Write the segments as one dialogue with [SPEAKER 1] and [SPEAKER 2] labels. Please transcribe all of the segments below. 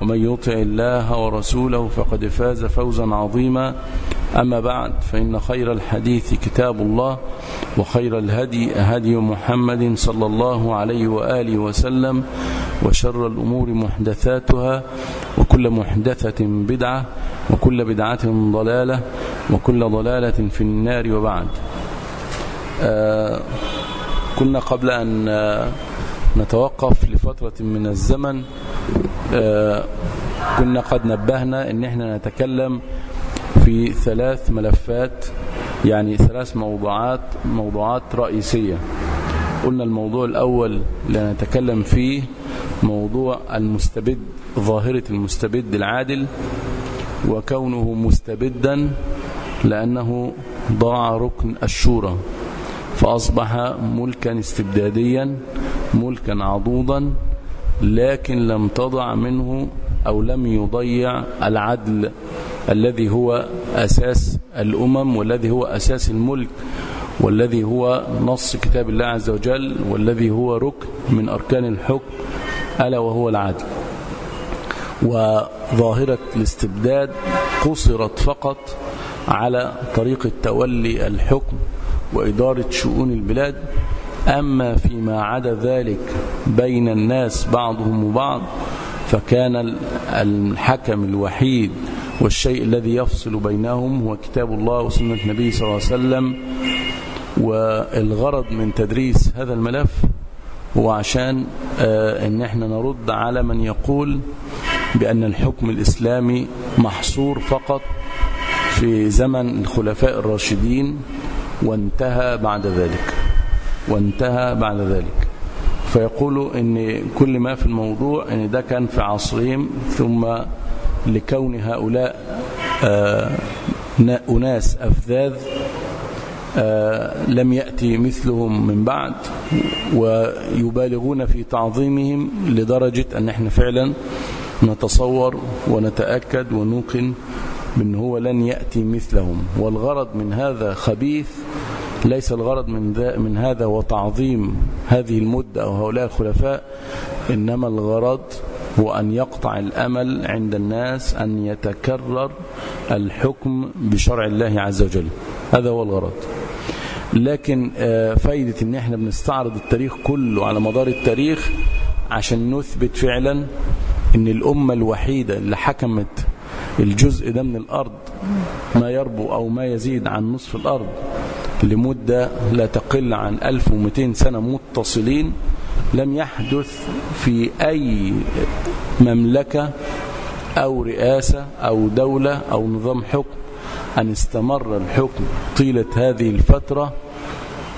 [SPEAKER 1] ومن يطع الله ورسوله فقد فاز فوزا عظيما. أما بعد فإن خير الحديث كتاب الله وخير الهدي هدي محمد صلى الله عليه وآله وسلم وشر الأمور محدثاتها وكل محدثة بدعة وكل بدعة ضلالة وكل ضلالة في النار وبعد. آه كنا قبل أن آه نتوقف لفترة من الزمن. آه كنا قد نبهنا إن إحنا نتكلم في ثلاث ملفات يعني ثلاث موضوعات موضوعات رئيسية. قلنا الموضوع الأول اللي نتكلم فيه موضوع المستبد ظاهرة المستبد العادل وكونه مستبدا لأنه ضاع ركن الشورى فأصبح ملكا استبداديا ملكا عضوضا لكن لم تضع منه أو لم يضيع العدل الذي هو أساس الأمم والذي هو أساس الملك والذي هو نص كتاب الله عز وجل والذي هو ركن من أركان الحكم ألا وهو العدل. وظاهرة الاستبداد قصرت فقط على طريقة تولي الحكم وإدارة شؤون البلاد أما فيما عدا ذلك بين الناس بعضهم وبعض فكان الحكم الوحيد والشيء الذي يفصل بينهم هو كتاب الله وسنة النبي صلى الله عليه وسلم. والغرض من تدريس هذا الملف هو عشان إن إحنا نرد على من يقول بأن الحكم الإسلامي محصور فقط في زمن الخلفاء الراشدين وانتهى بعد ذلك. وانتهى بعد ذلك. فيقولوا إن كل ما في الموضوع إن ده كان في عصرهم ثم لكون هؤلاء آه أناس أفذاذ آه لم يأتي مثلهم من بعد ويبالغون في تعظيمهم لدرجة أن إحنا فعلا نتصور ونتأكد ونوقن بأن هو لن يأتي مثلهم. والغرض من هذا خبيث ليس الغرض من, ذا من هذا وتعظيم هذه المدة أو هؤلاء الخلفاء إنما الغرض هو أن يقطع الأمل عند الناس أن يتكرر الحكم بشرع الله عز وجل. هذا هو الغرض. لكن فايدة إن إحنا بنستعرض التاريخ كله على مدار التاريخ عشان نثبت فعلا إن الأمة الوحيدة اللي حكمت الجزء ده من الأرض ما يربو أو ما يزيد عن نصف الأرض لمدة لا تقل عن 1200 سنة متصلين لم يحدث في أي مملكة أو رئاسة أو دولة أو نظام حكم أن استمر الحكم طيلة هذه الفترة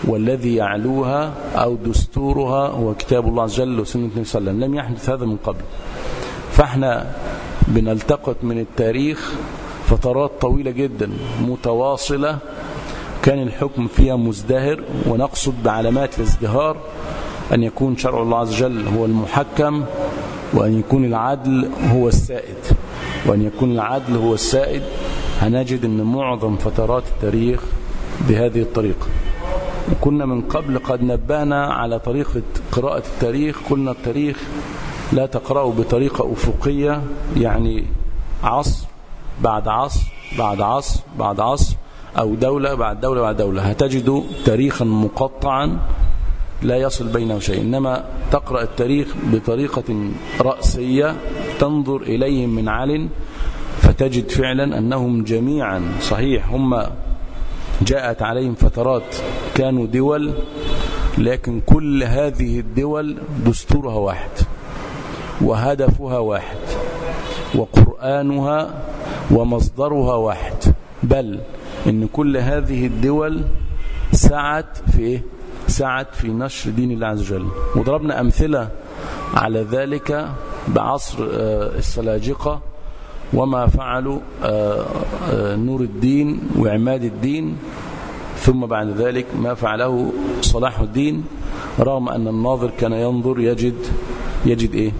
[SPEAKER 1] والذي يعلوها أو دستورها هو كتاب الله عز وجل وسنة النبي صلى الله عليه وسلم. لم يحدث هذا من قبل. فإحنا بنلتقط من التاريخ فترات طويلة جدا متواصلة كان الحكم فيها مزدهر ونقصد بعلامات الازدهار أن يكون شرع الله عز وجل هو المحكم وأن يكون العدل هو السائد. وأن يكون العدل هو السائد هنجد أن معظم فترات التاريخ بهذه الطريقة. وكنا من قبل قد نبهنا على طريقة قراءة التاريخ قلنا التاريخ لا تقرأه بطريقة أفقية يعني عصر بعد عصر بعد عصر بعد عصر. أو دولة بعد دولة بعد دولة. هتجد تاريخا مقطعا لا يصل بينه شيء. إنما تقرأ التاريخ بطريقة رأسية تنظر إليهم من عل فتجد فعلا أنهم جميعا صحيح هم جاءت عليهم فترات كانوا دول لكن كل هذه الدول دستورها واحد وهدفها واحد وقرآنها ومصدرها واحد. بل إن كل هذه الدول سعت في إيه؟ سعت في نشر دين الله عز وجل. وضربنا أمثلة على ذلك بعصر السلاجقة وما فعلوا نور الدين وعماد الدين. ثم بعد ذلك ما فعله صلاح الدين رغم أن الناظر كان ينظر يجد يجد إيه؟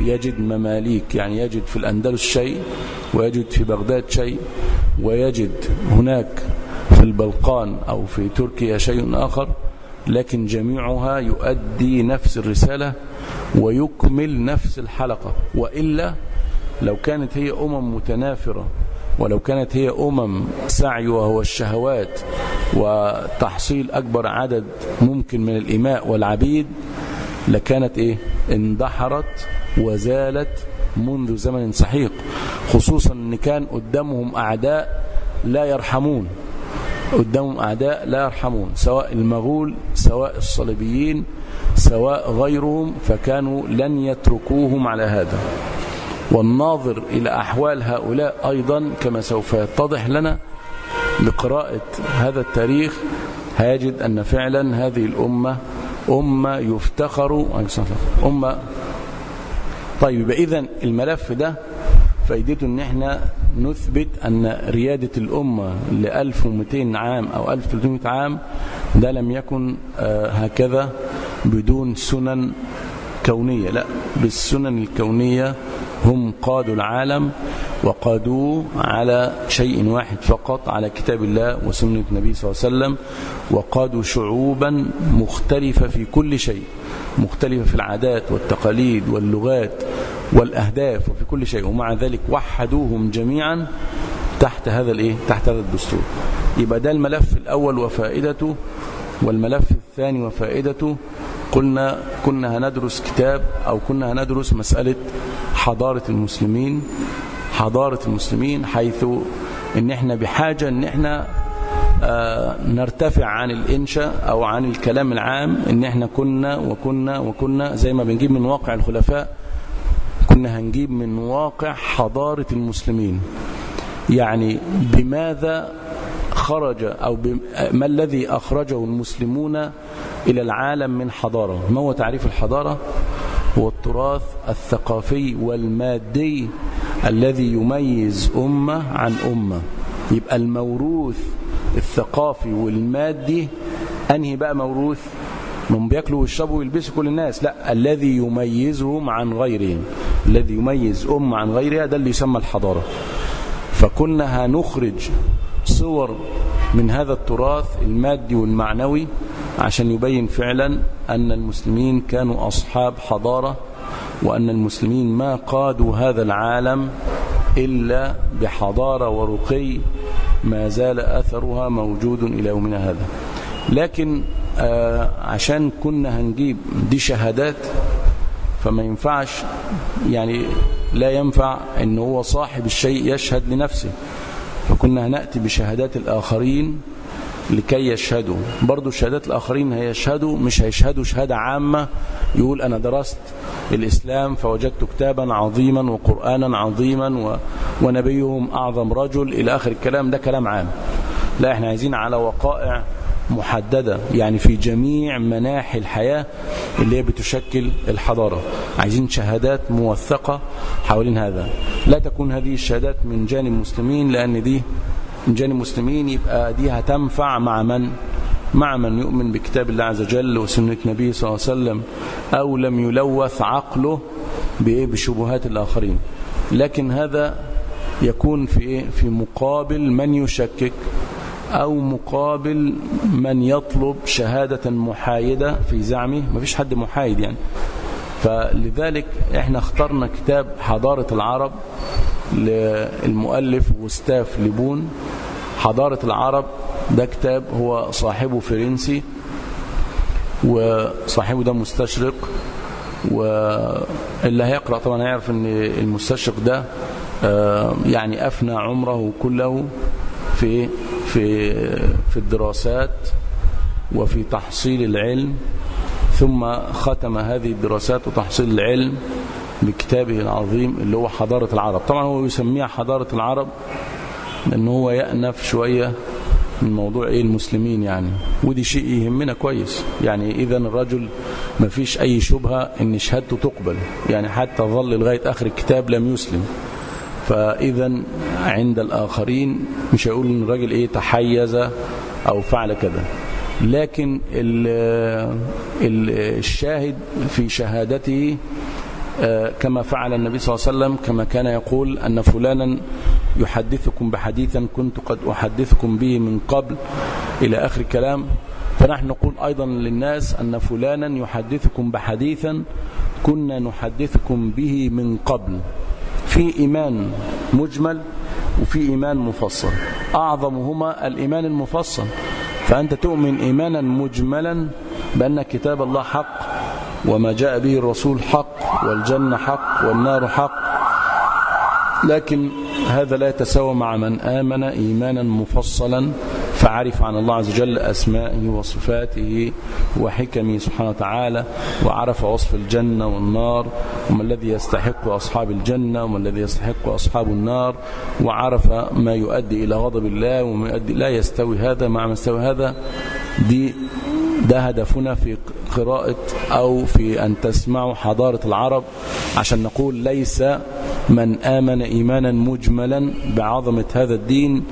[SPEAKER 1] يجد مماليك يعني يجد في الأندلس شيء ويجد في بغداد شيء. ويجد هناك في البلقان أو في تركيا شيء آخر لكن جميعها يؤدي نفس الرسالة ويكمل نفس الحلقة. وإلا لو كانت هي أمم متنافرة ولو كانت هي أمم سعيها هو الشهوات وتحصيل أكبر عدد ممكن من الإماء والعبيد لكانت إيه؟ اندحرت وزالت منذ زمن سحيق خصوصا أن كان قدامهم أعداء لا يرحمون. قدامهم أعداء لا يرحمون سواء المغول سواء الصليبيين سواء غيرهم فكانوا لن يتركوهم على هذا. والناظر إلى أحوال هؤلاء أيضا كما سوف يتضح لنا بقراءة هذا التاريخ هيجد أن فعلا هذه الأمة أمة يفتخر أمة طيب إذا الملف ده فايدته إن إحنا نثبت أن ريادة الأمة ل 1200 عام أو 1300 عام ده لم يكن هكذا بدون سنن كونية لا بالسنن الكونية هم قادوا العالم وقادوه على شيء واحد فقط على كتاب الله وسنة النبي صلى الله عليه وسلم وقادوا شعوبا مختلفة في كل شيء. مختلفة في العادات والتقاليد واللغات والأهداف وفي كل شيء ومع ذلك وحدوهم جميعا تحت هذا الإيه؟ تحت هذا الدستور. يبقى ده الملف الأول وفائدته والملف الثاني وفائدته قلنا كنا هندرس كتاب أو كنا هندرس مسألة حضارة المسلمين حضارة المسلمين حيث إن إحنا بحاجة إن إحنا نرتفع عن الإنشاء أو عن الكلام العام إن إحنا كنا وكنا وكنا زي ما بنجيب من واقع الخلفاء كنا هنجيب من واقع حضارة المسلمين. يعني بماذا خرج أو ما الذي أخرجه المسلمون إلى العالم من حضارة؟ ما هو تعريف الحضارة؟ هو التراث الثقافي والمادي الذي يميز أمة عن أمة. يبقى الموروث الثقافي والمادي أنهي بقى موروث؟ من بياكلوا ويشربوا ويلبسوا كل الناس. لا الذي يميزهم عن غيرهم. الذي يميز أمة عن غيرها ده اللي يسمى الحضارة. فكنا هنخرج صور من هذا التراث المادي والمعنوي عشان يبين فعلا أن المسلمين كانوا أصحاب حضارة وأن المسلمين ما قادوا هذا العالم إلا بحضارة ورقي ما زال أثرها موجود إلى يومنا هذا. لكن آه عشان كنا هنجيب دي شهادات فما ينفعش يعني لا ينفع إن هو صاحب الشيء يشهد لنفسه. فكنا هنأتي بشهادات الآخرين لكي يشهدوا. برضو شهادات الآخرين هيشهدوا مش هيشهدوا شهادة عامة. يقول أنا درست الإسلام فوجدت كتابا عظيما وقرآنا عظيما و... ونبيهم أعظم رجل. إلى آخر الكلام ده كلام عام. لا إحنا عايزين على وقائع محددة يعني في جميع مناحي الحياة اللي هي بتشكل الحضارة. عايزين شهادات موثقة حوالين هذا. لا تكون هذه الشهادات من جانب المسلمين لأن دي من جانب المسلمين يبقى دي هتنفع مع من؟ مع من يؤمن بكتاب الله عز وجل وسنة نبيه صلى الله عليه وسلم أو لم يلوث عقله بشبهات الآخرين. لكن هذا يكون في في مقابل من يشكك أو مقابل من يطلب شهادة محايدة في زعمه. ما فيش حد محايد يعني. فلذلك إحنا اخترنا كتاب حضارة العرب للمؤلف وستاف لبون حضارة العرب ده كتاب هو صاحبه فرنسي وصاحبه ده مستشرق واللي هيقرأ طبعا هيعرف إن المستشرق ده يعني أفنى عمره كله في في في الدراسات وفي تحصيل العلم. ثم ختم هذه الدراسات وتحصيل العلم بكتابه العظيم اللي هو حضارة العرب. طبعا هو يسميها حضارة العرب لأنه هو يأنف شوية من موضوع إيه المسلمين يعني. ودي شيء يهمنا كويس. يعني اذا الرجل ما فيش أي شبهة إن شهادته تقبل. يعني حتى ظل لغاية آخر الكتاب لم يسلم. فاذا عند الآخرين مش هيقول إن الراجل إيه تحيز أو فعل كذا. لكن الشاهد في شهادته كما فعل النبي صلى الله عليه وسلم كما كان يقول أن فلانا يحدثكم بحديثا كنت قد أحدثكم به من قبل إلى آخر كلام فنحن نقول أيضا للناس أن فلانا يحدثكم بحديثا كنا نحدثكم به من قبل. في إيمان مجمل وفي إيمان مفصل. أعظمهما الإيمان المفصل. فأنت تؤمن إيمانا مجملا بأن كتاب الله حق وما جاء به الرسول حق والجنة حق والنار حق. لكن هذا لا يتساوى مع من آمن إيمانا مفصلا فعرف عن الله عز وجل أسمائه وصفاته وحكمه سبحانه وتعالى وعرف وصف الجنة والنار وما الذي يستحق أصحاب الجنة وما الذي يستحق أصحاب النار وعرف ما يؤدي إلى غضب الله وما يؤدي لا يستوي هذا مع ما يستوي هذا. دي ده هدفنا في قراءة أو في أن تسمعوا حضارة العرب عشان نقول ليس من آمن إيمانا مجملا بعظمة هذا الدين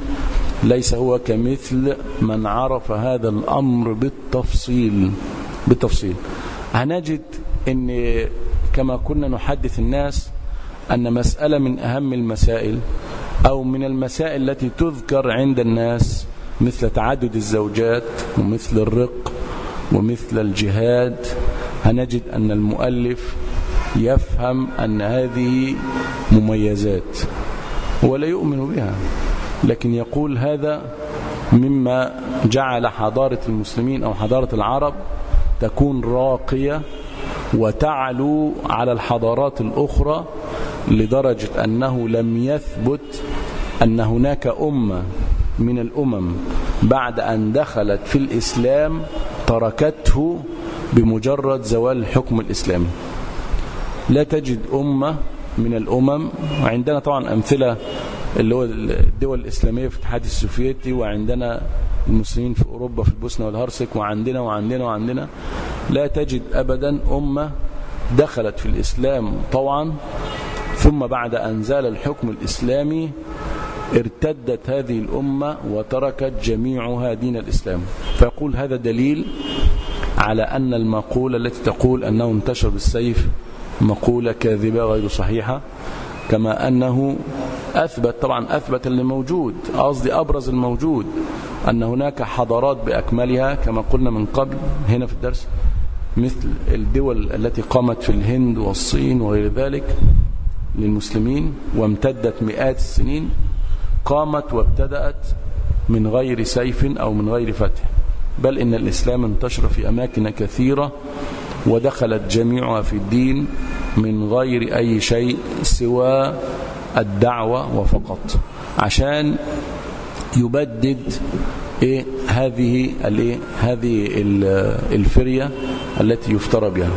[SPEAKER 1] ليس هو كمثل من عرف هذا الأمر بالتفصيل بالتفصيل. هنجد أن كما كنا نحدث الناس أن مسألة من أهم المسائل أو من المسائل التي تذكر عند الناس مثل تعدد الزوجات ومثل الرق ومثل الجهاد هنجد أن المؤلف يفهم أن هذه مميزات ولا يؤمن بها. لكن يقول هذا مما جعل حضارة المسلمين أو حضارة العرب تكون راقية وتعلو على الحضارات الأخرى لدرجة أنه لم يثبت أن هناك أمة من الأمم بعد أن دخلت في الإسلام تركته بمجرد زوال الحكم الإسلامي لا تجد أمة من الأمم. وعندنا طبعا أمثلة اللي هو الدول الإسلامية في الاتحاد السوفيتي وعندنا المسلمين في أوروبا في البوسنة والهرسك وعندنا وعندنا وعندنا. لا تجد أبدا أمة دخلت في الإسلام طوعا ثم بعد أن زال الحكم الإسلامي ارتدت هذه الأمة وتركت جميعها دين الإسلام. فيقول هذا دليل على أن المقولة التي تقول أنه انتشر بالسيف مقولة كاذبة غير صحيحة كما أنه أثبت طبعا أثبت اللي موجود قصدي أبرز الموجود أن هناك حضارات بأكملها كما قلنا من قبل هنا في الدرس مثل الدول التي قامت في الهند والصين وغير ذلك للمسلمين وامتدت مئات السنين قامت وابتدأت من غير سيف أو من غير فتح بل إن الإسلام انتشر في أماكن كثيرة ودخلت جميعها في الدين من غير أي شيء سوى الدعوة وفقط. عشان يبدد إيه هذه الايه هذه الفرية التي يفترى بها.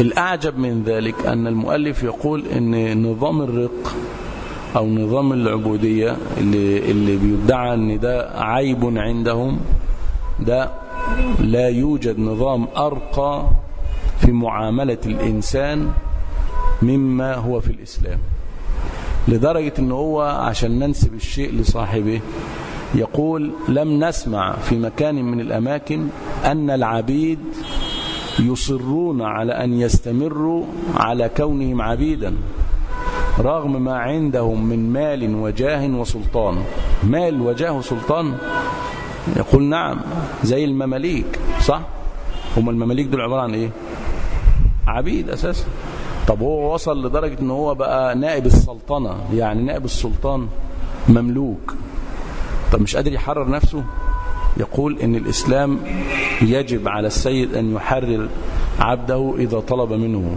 [SPEAKER 1] الأعجب من ذلك أن المؤلف يقول أن نظام الرق أو نظام العبودية اللي, اللي بيدعى أن ده عيب عندهم ده لا يوجد نظام أرقى في معاملة الإنسان مما هو في الإسلام. لدرجة أنه هو عشان ننسب الشيء لصاحبه يقول لم نسمع في مكان من الأماكن أن العبيد يصرون على أن يستمروا على كونهم عبيدا رغم ما عندهم من مال وجاه وسلطان. مال وجاه وسلطان؟ يقول نعم زي المماليك صح؟ هم المماليك دول عبارة عن إيه؟ عبيد أساسا. طب هو وصل لدرجة إن هو بقى نائب السلطنة يعني نائب السلطان مملوك. طب مش قادر يحرر نفسه؟ يقول إن الإسلام يجب على السيد أن يحرر عبده إذا طلب منه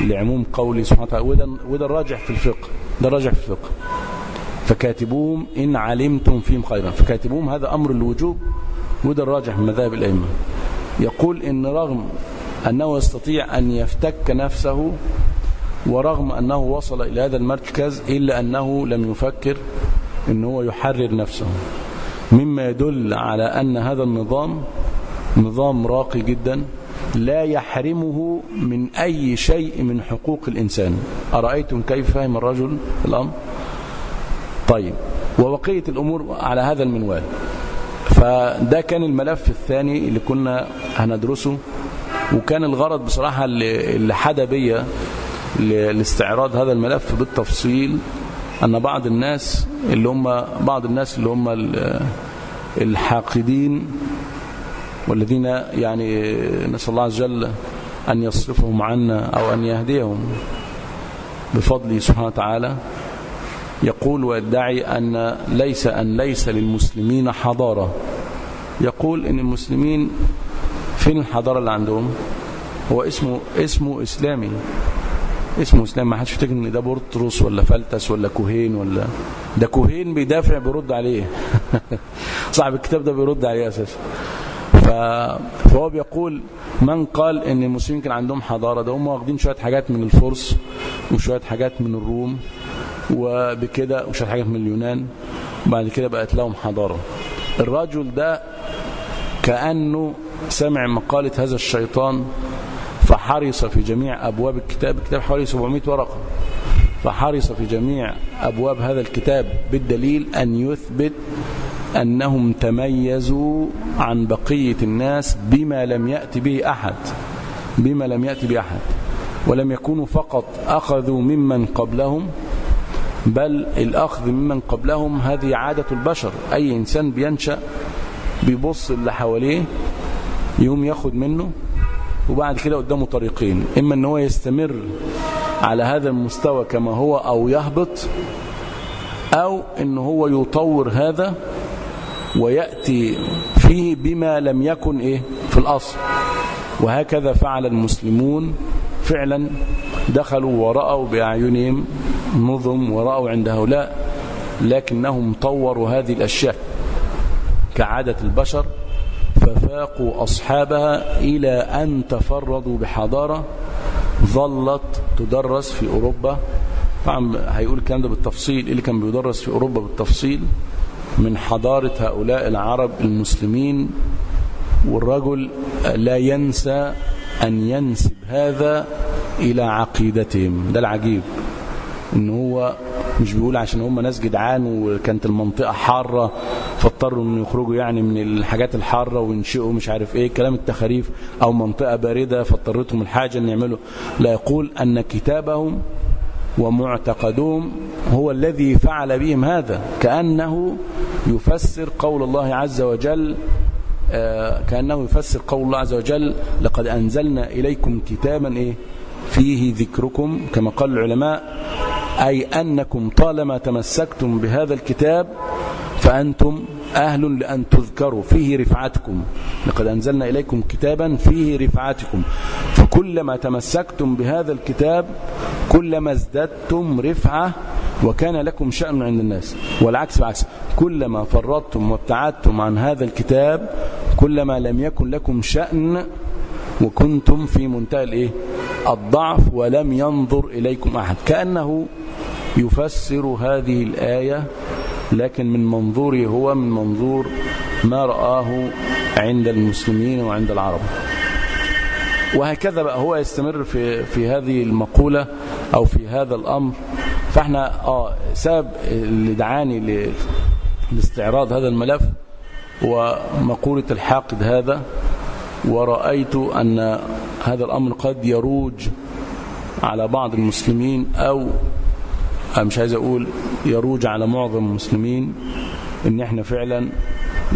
[SPEAKER 1] لعموم قوله سبحانه وتعالى وده, وده الراجح في الفقه ده الراجح في الفقه. فكاتبوهم إن علمتم فيهم خيرا. فكاتبوهم هذا أمر الوجوب وده الراجح من مذاهب الأئمة. يقول إن رغم أنه يستطيع أن يفتك نفسه ورغم أنه وصل إلى هذا المركز إلا أنه لم يفكر أنه هو يحرر نفسه. مما يدل على أن هذا النظام نظام راقي جدا لا يحرمه من أي شيء من حقوق الإنسان. أرأيتم كيف فهم الرجل الأمر؟ طيب وبقية الأمور على هذا المنوال. فده كان الملف الثاني اللي كنا هندرسه. وكان الغرض بصراحة اللي حدا بيا لاستعراض هذا الملف بالتفصيل أن بعض الناس اللي هم بعض الناس اللي هم الحاقدين والذين يعني نسأل الله عز وجل أن يصرفهم عنا أو أن يهديهم بفضله سبحانه وتعالى يقول ويدعي أن ليس أن ليس للمسلمين حضارة. يقول أن المسلمين فين الحضارة اللي عندهم؟ هو اسمه اسمه إسلامي. اسمه إسلام ما حدش يفتكر إن ده بطرس ولا فلتس ولا كوهين ولا ده كوهين بيدافع بيرد عليه. صاحب الكتاب ده بيرد عليه أساسا. فهو بيقول من قال إن المسلمين كان عندهم حضارة؟ ده هم واخدين شوية حاجات من الفرس وشوية حاجات من الروم وبكده وشوية حاجات من اليونان. وبعد كده بقت لهم حضارة. الرجل ده كأنه سمع مقالة هذا الشيطان فحرص في جميع أبواب الكتاب. الكتاب حوالي 700 ورقة. فحرص في جميع أبواب هذا الكتاب بالدليل أن يثبت أنهم تميزوا عن بقية الناس بما لم يأتي به أحد. بما لم يأتي به أحد. ولم يكونوا فقط أخذوا ممن قبلهم بل الأخذ ممن قبلهم هذه عادة البشر. أي إنسان بينشأ بيبص اللي حواليه يوم ياخد منه وبعد كده قدامه طريقين. إما أن هو يستمر على هذا المستوى كما هو أو يهبط أو أن هو يطور هذا ويأتي فيه بما لم يكن إيه؟ في الأصل. وهكذا فعل المسلمون. فعلا دخلوا ورأوا بأعينهم نظم ورأوا عند هؤلاء لكنهم طوروا هذه الأشياء كعادة البشر. ففاقوا أصحابها إلى أن تفردوا بحضارة ظلت تدرس في أوروبا. طبعا هيقول الكلام ده بالتفصيل اللي كان بيدرس في أوروبا بالتفصيل؟ من حضارة هؤلاء العرب المسلمين. والرجل لا ينسى أن ينسب هذا إلى عقيدتهم. ده العجيب. إن هو مش بيقول عشان هم ناس جدعان وكانت المنطقة حارة فاضطروا ان يخرجوا يعني من الحاجات الحارة وينشئوا مش عارف إيه كلام التخاريف أو منطقة باردة فاضطرتهم الحاجة إن يعملوا. لا يقول أن كتابهم ومعتقدهم هو الذي فعل بهم هذا كأنه يفسر قول الله عز وجل كأنه يفسر قول الله عز وجل لقد أنزلنا إليكم كتابا إيه؟ فيه ذكركم كما قال العلماء أي أنكم طالما تمسكتم بهذا الكتاب فأنتم أهل لأن تذكروا فيه رفعتكم. لقد أنزلنا إليكم كتابا فيه رفعتكم. فكلما تمسكتم بهذا الكتاب كلما ازددتم رفعة وكان لكم شأن عند الناس. والعكس بعكس كلما فرطتم وابتعدتم عن هذا الكتاب كلما لم يكن لكم شأن وكنتم في منتهى الإيه؟ الضعف ولم ينظر إليكم أحد. كأنه يفسر هذه الآية لكن من منظوره هو من منظور ما رآه عند المسلمين وعند العرب. وهكذا بقى هو يستمر في في هذه المقولة أو في هذا الأمر. فإحنا آه سبب اللي دعاني لاستعراض هذا الملف ومقولة الحاقد هذا. ورأيت أن هذا الأمر قد يروج على بعض المسلمين أو مش عايز أقول يروج على معظم المسلمين إن إحنا فعلا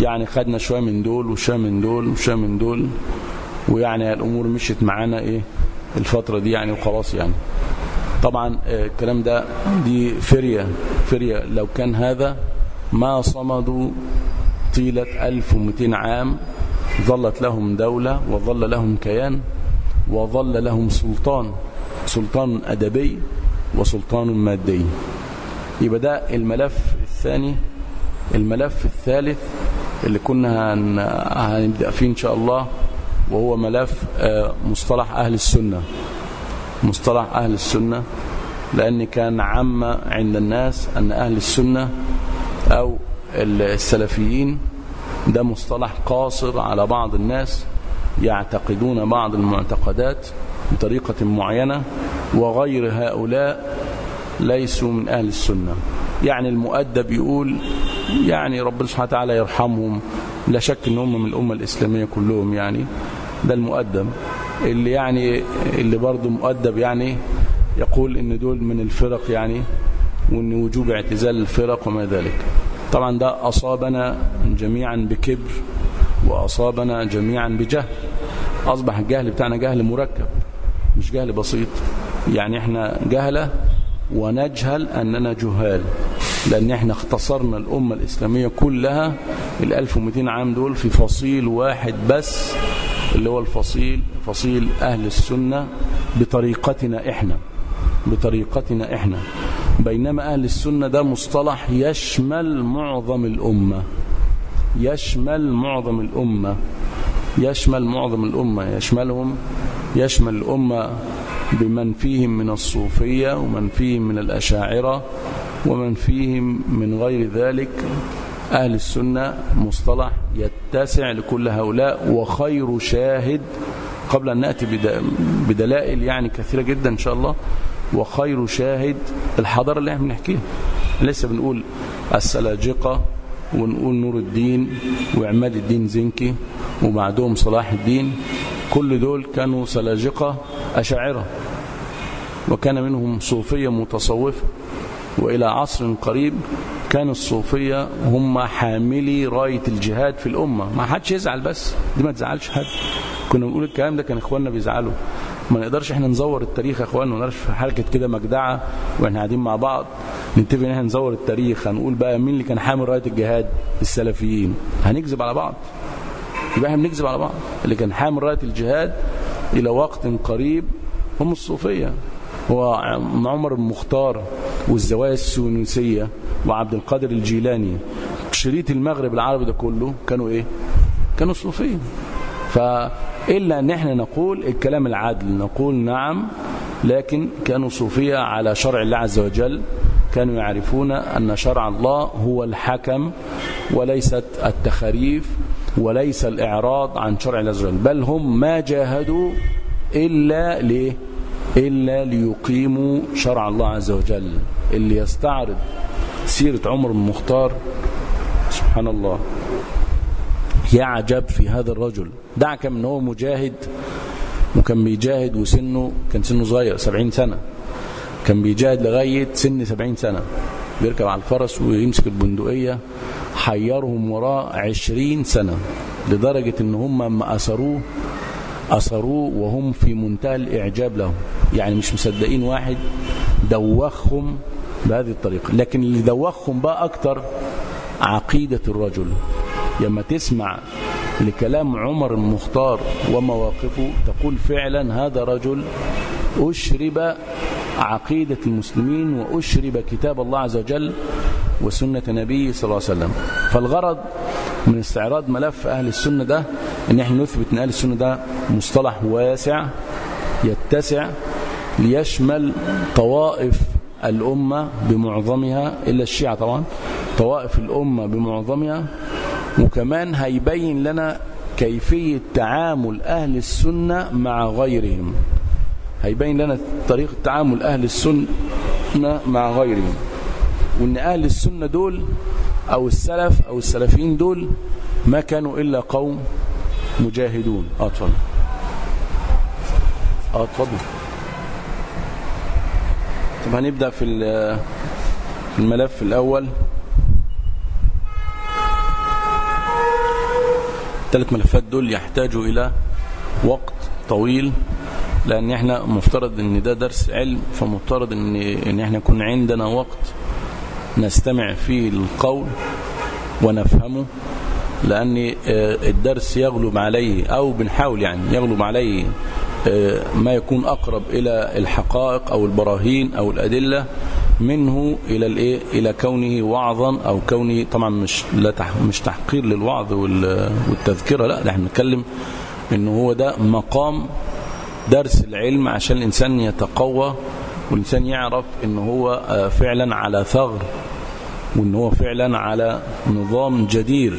[SPEAKER 1] يعني خدنا شوية من دول وشوية من دول وشوية من دول ويعني الأمور مشيت معانا إيه الفترة دي يعني وخلاص يعني. طبعا الكلام ده دي فرية فرية. لو كان هذا ما صمدوا طيلة 1200 عام ظلت لهم دولة وظل لهم كيان وظل لهم سلطان سلطان أدبي وسلطان مادي. يبقى ده الملف الثاني الملف الثالث اللي كنا هنبدأ فيه إن شاء الله وهو ملف مصطلح أهل السنة. مصطلح أهل السنة لأن كان عام عند الناس أن أهل السنة أو السلفيين ده مصطلح قاصر على بعض الناس. يعتقدون بعض المعتقدات بطريقة معينة وغير هؤلاء ليسوا من أهل السنة. يعني المؤدب يقول يعني ربنا سبحانه وتعالى يرحمهم لا شك إن هم من الأمة الإسلامية كلهم يعني. ده المؤدب. اللي يعني اللي برضه مؤدب يعني يقول إن دول من الفرق يعني وإن وجوب اعتزال الفرق وما ذلك. طبعا ده أصابنا جميعا بكبر وأصابنا جميعا بجهل. أصبح الجهل بتاعنا جهل مركب مش جهل بسيط. يعني إحنا جهلة ونجهل أننا جهال لأن إحنا اختصرنا الأمة الإسلامية كلها ال 1200 عام دول في فصيل واحد بس اللي هو الفصيل فصيل أهل السنة بطريقتنا إحنا بطريقتنا إحنا. بينما أهل السنة ده مصطلح يشمل معظم الأمة. يشمل معظم الأمة. يشمل معظم الأمة. يشملهم يشمل الأمة بمن فيهم من الصوفية ومن فيهم من الأشاعرة ومن فيهم من غير ذلك أهل السنة مصطلح يتسع لكل هؤلاء وخير شاهد قبل أن نأتي بدلائل يعني كثيرة جدا إن شاء الله. وخير شاهد الحضارة اللي إحنا بنحكيها لسه بنقول السلاجقة ونقول نور الدين وعماد الدين زنكي وبعدهم صلاح الدين. كل دول كانوا سلاجقة أشاعرة وكان منهم صوفية متصوفة وإلى عصر قريب كان الصوفية هم حاملي راية الجهاد في الأمة. ما حدش يزعل بس. دي ما تزعلش حد. كنا بنقول الكلام ده كان إخواننا بيزعلوا. ما نقدرش إحنا نزور التاريخ يا إخوان ما في حركة كده مجدعة وإحنا قاعدين مع بعض نتفق إن إحنا نزور التاريخ. هنقول بقى مين اللي كان حامل راية الجهاد؟ السلفيين. هنكذب على بعض. يبقى إحنا بنكذب على بعض. اللي كان حامل راية الجهاد إلى وقت قريب هم الصوفية. هو عمر المختار والزوايا السونسيه وعبد القادر الجيلاني. شريط المغرب العربي ده كله كانوا إيه؟ كانوا صوفيه فإلا أن إحنا نقول الكلام العادل نقول نعم لكن كانوا صوفية على شرع الله عز وجل كانوا يعرفون أن شرع الله هو الحكم وليست التخريف وليس الإعراض عن شرع الله عز وجل. بل هم ما جاهدوا إلا ليه إلا ليقيموا شرع الله عز وجل. اللي يستعرض سيرة عمر المختار سبحان الله يعجب في هذا الرجل. دعك من هو مجاهد وكان بيجاهد وسنه كان سنه صغير سبعين سنة. كان بيجاهد لغاية سن سبعين سنة. بيركب على الفرس ويمسك البندقية حيرهم وراه عشرين سنة لدرجة إن هم ما أسروه أسروه وهم في منتهى الإعجاب لهم. يعني مش مصدقين واحد دوخهم بهذه الطريقة. لكن اللي دوخهم بقى أكتر عقيدة الرجل. لما تسمع لكلام عمر المختار ومواقفه تقول فعلا هذا رجل أشرب عقيدة المسلمين وأشرب كتاب الله عز وجل وسنة نبيه صلى الله عليه وسلم. فالغرض من استعراض ملف أهل السنة ده ان إحنا نثبت أن أهل السنة ده مصطلح واسع يتسع ليشمل طوائف الأمة بمعظمها إلا الشيعة طبعا طوائف الأمة بمعظمها. وكمان هيبين لنا كيفية تعامل أهل السنة مع غيرهم. هيبين لنا طريقة تعامل أهل السنة مع غيرهم. وأن أهل السنة دول أو السلف أو السلفيين دول ما كانوا إلا قوم. مجاهدون. آه اتفضل آه طب هنبدأ في الملف الأول. الثلاث ملفات دول يحتاجوا إلى وقت طويل لأن إحنا مفترض إن ده درس علم فمفترض ان, إن إحنا يكون عندنا وقت نستمع فيه القول ونفهمه. لأن الدرس يغلب عليه أو بنحاول يعني يغلب عليه ما يكون أقرب إلى الحقائق أو البراهين أو الأدلة منه إلى الإيه؟ إلى كونه وعظا أو كونه طبعا مش لا مش تحقير للوعظ والتذكرة لا إحنا بنتكلم إنه هو ده مقام درس العلم عشان الإنسان يتقوى والإنسان يعرف إن هو فعلا على ثغر وإن هو فعلا على نظام جدير.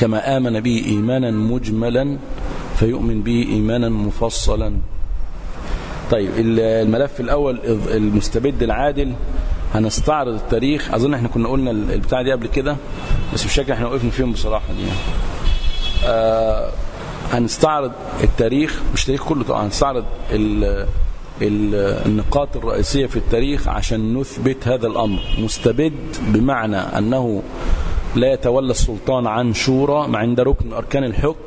[SPEAKER 1] كما آمن به إيمانا مجملا فيؤمن به إيمانا مفصلا. طيب الملف الأول المستبد العادل. هنستعرض التاريخ. أظن إحنا كنا قلنا البتاع دي قبل كده بس مش فاكر إحنا وقفنا فيهم بصراحة دي. يعني. آه هنستعرض التاريخ. مش التاريخ كله طبعا هنستعرض ال النقاط الرئيسية في التاريخ عشان نثبت هذا الأمر. مستبد بمعنى أنه لا يتولى السلطان عن شورى مع عند ركن أركان الحكم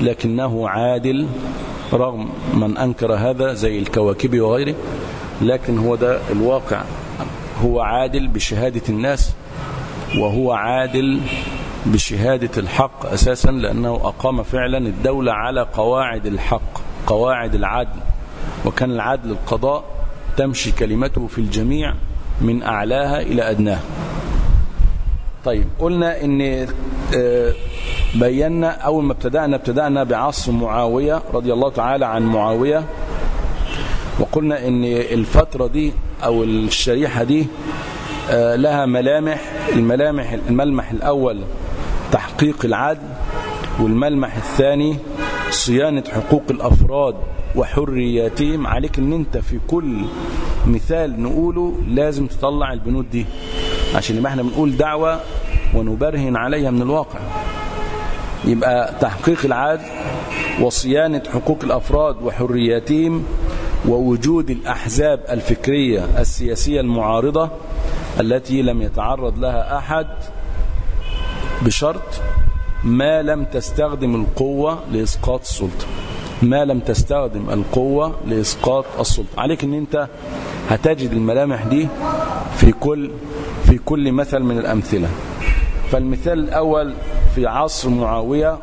[SPEAKER 1] لكنه عادل رغم من أنكر هذا زي الكواكب وغيره لكن هو ده الواقع. هو عادل بشهادة الناس وهو عادل بشهادة الحق أساسا لأنه أقام فعلا الدولة على قواعد الحق قواعد العدل. وكان العدل القضاء تمشي كلمته في الجميع من أعلاها إلى أدناها. طيب قلنا إن بينا أول ما ابتدأنا ابتدأنا بعصر معاوية رضي الله تعالى عن معاوية وقلنا إن الفترة دي أو الشريحة دي لها ملامح الملامح الملمح الأول تحقيق العدل والملمح الثاني صيانة حقوق الأفراد وحرياتهم. عليك إن أنت في كل مثال نقوله لازم تطلع البنود دي. عشان لما إحنا بنقول دعوة ونبرهن عليها من الواقع. يبقى تحقيق العدل وصيانة حقوق الأفراد وحرياتهم ووجود الأحزاب الفكرية السياسية المعارضة التي لم يتعرض لها أحد بشرط ما لم تستخدم القوة لإسقاط السلطة. ما لم تستخدم القوة لإسقاط السلطة. عليك إن أنت هتجد الملامح دي في كل في كل مثل من الأمثلة. فالمثال الأول في عصر معاوية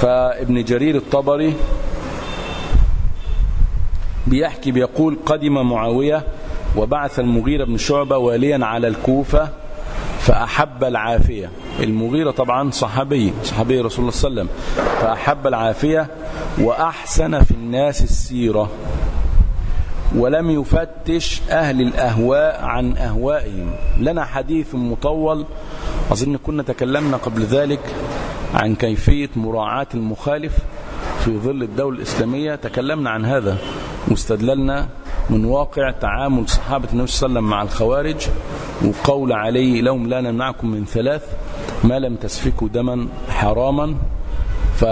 [SPEAKER 1] فابن جرير الطبري بيحكي بيقول قدم معاوية وبعث المغيرة بن شعبة واليا على الكوفة فأحب العافية. المغيرة طبعا صحابي صحابي رسول الله صلى الله عليه وسلم. فأحب العافية وأحسن في الناس السيرة. ولم يفتش أهل الأهواء عن أهوائهم. لنا حديث مطول أظن كنا تكلمنا قبل ذلك عن كيفية مراعاة المخالف في ظل الدولة الإسلامية. تكلمنا عن هذا واستدللنا من واقع تعامل صحابة النبي صلى الله عليه وسلم مع الخوارج وقول عليه لهم لا نمنعكم من ثلاث ما لم تسفكوا دما حراما. ف...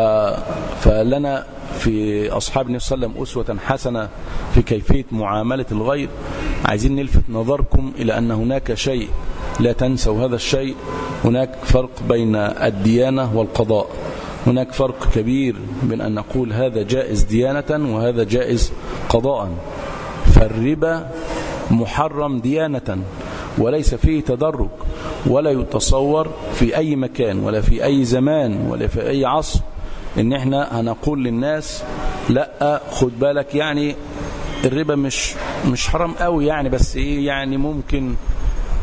[SPEAKER 1] فلنا في أصحاب النبي صلى الله عليه وسلم أسوة حسنة في كيفية معاملة الغير عايزين نلفت نظركم إلى أن هناك شيء لا تنسوا هذا الشيء. هناك فرق بين الديانة والقضاء. هناك فرق كبير بين أن نقول هذا جائز ديانة وهذا جائز قضاء. فالربا محرم ديانة وليس فيه تدرج ولا يتصور في أي مكان ولا في أي زمان ولا في أي عصر. إن إحنا هنقول للناس لأ خد بالك يعني الربا مش مش حرام قوي يعني بس إيه يعني ممكن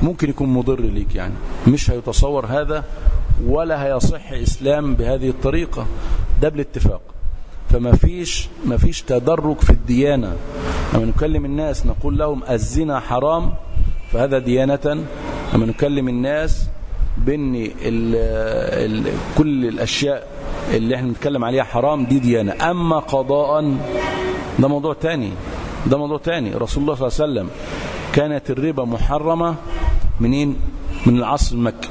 [SPEAKER 1] ممكن يكون مضر ليك يعني. مش هيتصور هذا ولا هيصح إسلام بهذه الطريقة. ده بالاتفاق. فما فيش ما فيش تدرج في الديانة. لما نكلم الناس نقول لهم الزنا حرام فهذا ديانة. لما نكلم الناس بإن كل الأشياء اللي إحنا بنتكلم عليها حرام دي ديانة. أما قضاء ده موضوع تاني. ده موضوع تاني. رسول الله صلى الله عليه وسلم كانت الربا محرمة منين؟ من العصر المكي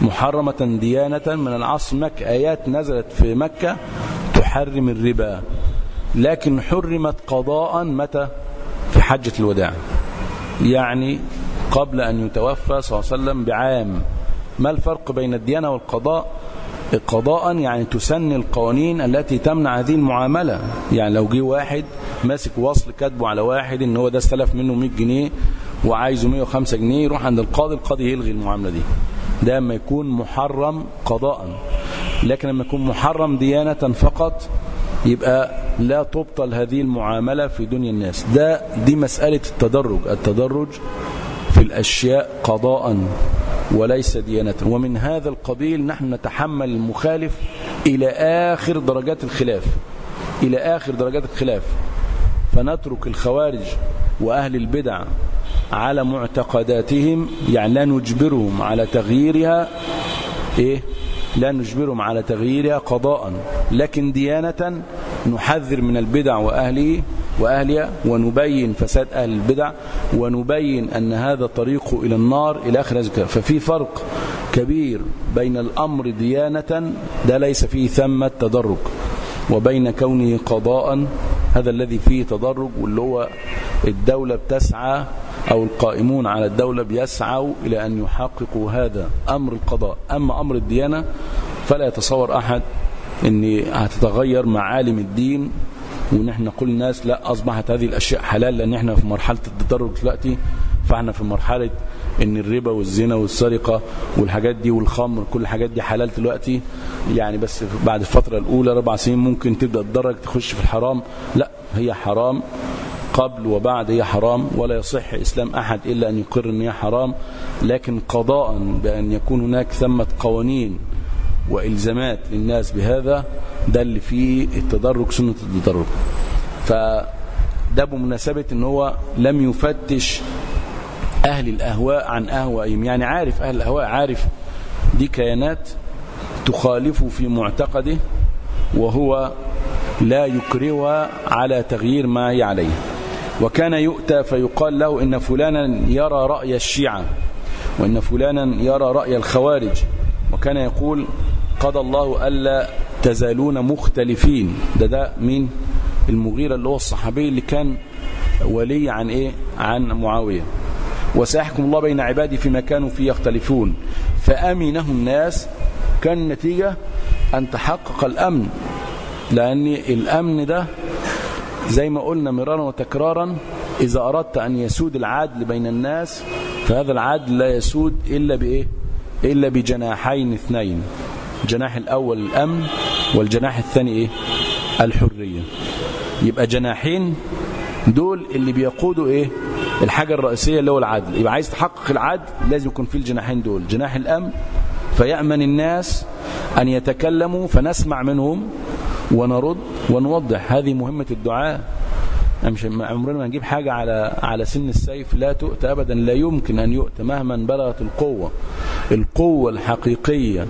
[SPEAKER 1] محرمة ديانة من العصر المكي آيات نزلت في مكة تحرم الربا. لكن حرمت قضاء متى؟ في حجة الوداع. يعني قبل أن يتوفى صلى الله عليه وسلم بعام. ما الفرق بين الديانة والقضاء؟ قضاء يعني تسن القوانين التي تمنع هذه المعاملة. يعني لو جه واحد ماسك وصل كاتبه على واحد إن هو ده استلف منه 100 جنيه وعايزه 105 جنيه يروح عند القاضي القاضي يلغي المعاملة دي. ده لما يكون محرم قضاء. لكن لما يكون محرم ديانة فقط يبقى لا تبطل هذه المعاملة في دنيا الناس. ده دي مسألة التدرج. التدرج في الأشياء قضاء. وليس ديانة. ومن هذا القبيل نحن نتحمل المخالف إلى آخر درجات الخلاف. إلى آخر درجات الخلاف. فنترك الخوارج وأهل البدع على معتقداتهم يعني لا نجبرهم على تغييرها إيه؟ لا نجبرهم على تغييرها قضاء. لكن ديانة نحذر من البدع وأهله وأهلها ونبين فساد أهل البدع ونبين أن هذا طريق إلى النار إلى آخر ففي فرق كبير بين الأمر ديانة ده ليس فيه ثمة تدرج وبين كونه قضاء هذا الذي فيه تدرج واللي هو الدولة بتسعى أو القائمون على الدولة بيسعوا إلى أن يحققوا هذا أمر القضاء. أما أمر الديانة فلا يتصور أحد أن هتتغير معالم الدين ونحن نقول الناس لا أصبحت هذه الأشياء حلال لأن إحنا في مرحلة التدرج دلوقتي فإحنا في مرحلة إن الربا والزنا والسرقة والحاجات دي والخمر كل الحاجات دي حلال دلوقتي. يعني بس بعد الفترة الأولى ربع سنين ممكن تبدأ تدرج تخش في الحرام. لا هي حرام قبل وبعد هي حرام ولا يصح إسلام أحد إلا أن يقر أن هي حرام. لكن قضاء بأن يكون هناك ثمة قوانين وإلزامات للناس بهذا ده اللي فيه التدرج سنة التدرج. فده بمناسبة إن هو لم يفتش أهل الأهواء عن أهوائهم. يعني عارف أهل الأهواء عارف دي كيانات تخالف في معتقده وهو لا يكرهها على تغيير ما هي عليه. وكان يؤتى فيقال له إن فلانا يرى رأي الشيعة وإن فلانا يرى رأي الخوارج. وكان يقول قضى الله ألا تزالون مختلفين. ده ده مين؟ المغيرة اللي هو الصحابي اللي كان ولي عن إيه؟ عن معاوية. وسيحكم الله بين عبادي فيما كانوا فيه يختلفون. فأمنه الناس كان النتيجة أن تحقق الأمن. لأن الأمن ده زي ما قلنا مرارا وتكرارا إذا أردت أن يسود العدل بين الناس فهذا العدل لا يسود إلا بإيه؟ إلا بجناحين اثنين. الجناح الأول الأمن والجناح الثاني إيه؟ الحرية. يبقى جناحين دول اللي بيقودوا إيه؟ الحاجة الرئيسية اللي هو العدل. يبقى عايز تحقق العدل لازم يكون في الجناحين دول. جناح الأمن فيأمن الناس أن يتكلموا فنسمع منهم ونرد ونوضح. هذه مهمة الدعاء. مش عمرنا ما نجيب حاجة على على سن السيف لا تؤتى أبدا. لا يمكن أن يؤتى مهما بلغت القوة. القوة الحقيقية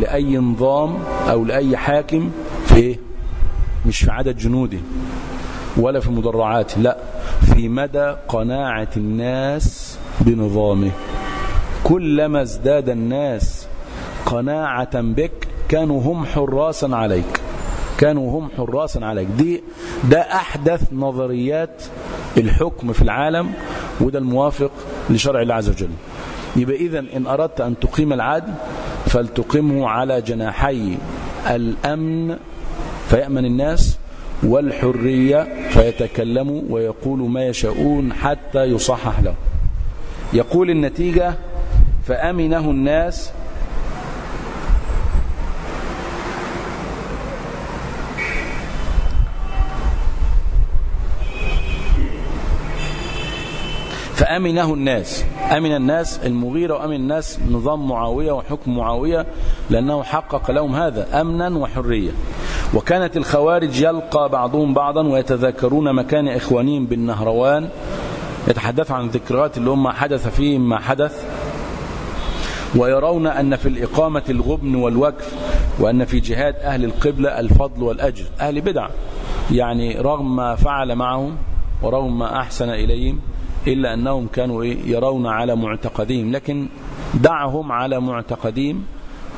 [SPEAKER 1] لأي نظام أو لأي حاكم في إيه؟ مش في عدد جنوده ولا في مدرعاته لا في مدى قناعة الناس بنظامه. كلما ازداد الناس قناعة بك كانوا هم حراسا عليك كانوا هم حراسا عليك. دي ده أحدث نظريات الحكم في العالم وده الموافق لشرع الله عز وجل. يبقى إذا إن أردت أن تقيم العدل فلتقيمه على جناحي الأمن فيأمن الناس والحرية فيتكلموا ويقولوا ما يشاءون حتى يصحح له. يقول النتيجة فأمنه الناس فأمنه الناس. أمن الناس المغيرة وأمن الناس نظام معاوية وحكم معاوية لأنه حقق لهم هذا أمنا وحرية. وكانت الخوارج يلقى بعضهم بعضا ويتذاكرون مكان إخوانهم بالنهروان يتحدث عن ذكريات اللي هم حدث فيهم ما حدث. ويرون أن في الإقامة الغبن والوقف وأن في جهاد أهل القبلة الفضل والأجر. أهل بدع. يعني رغم ما فعل معهم ورغم ما أحسن إليهم إلا أنهم كانوا يرون على معتقدهم لكن دعهم على معتقدهم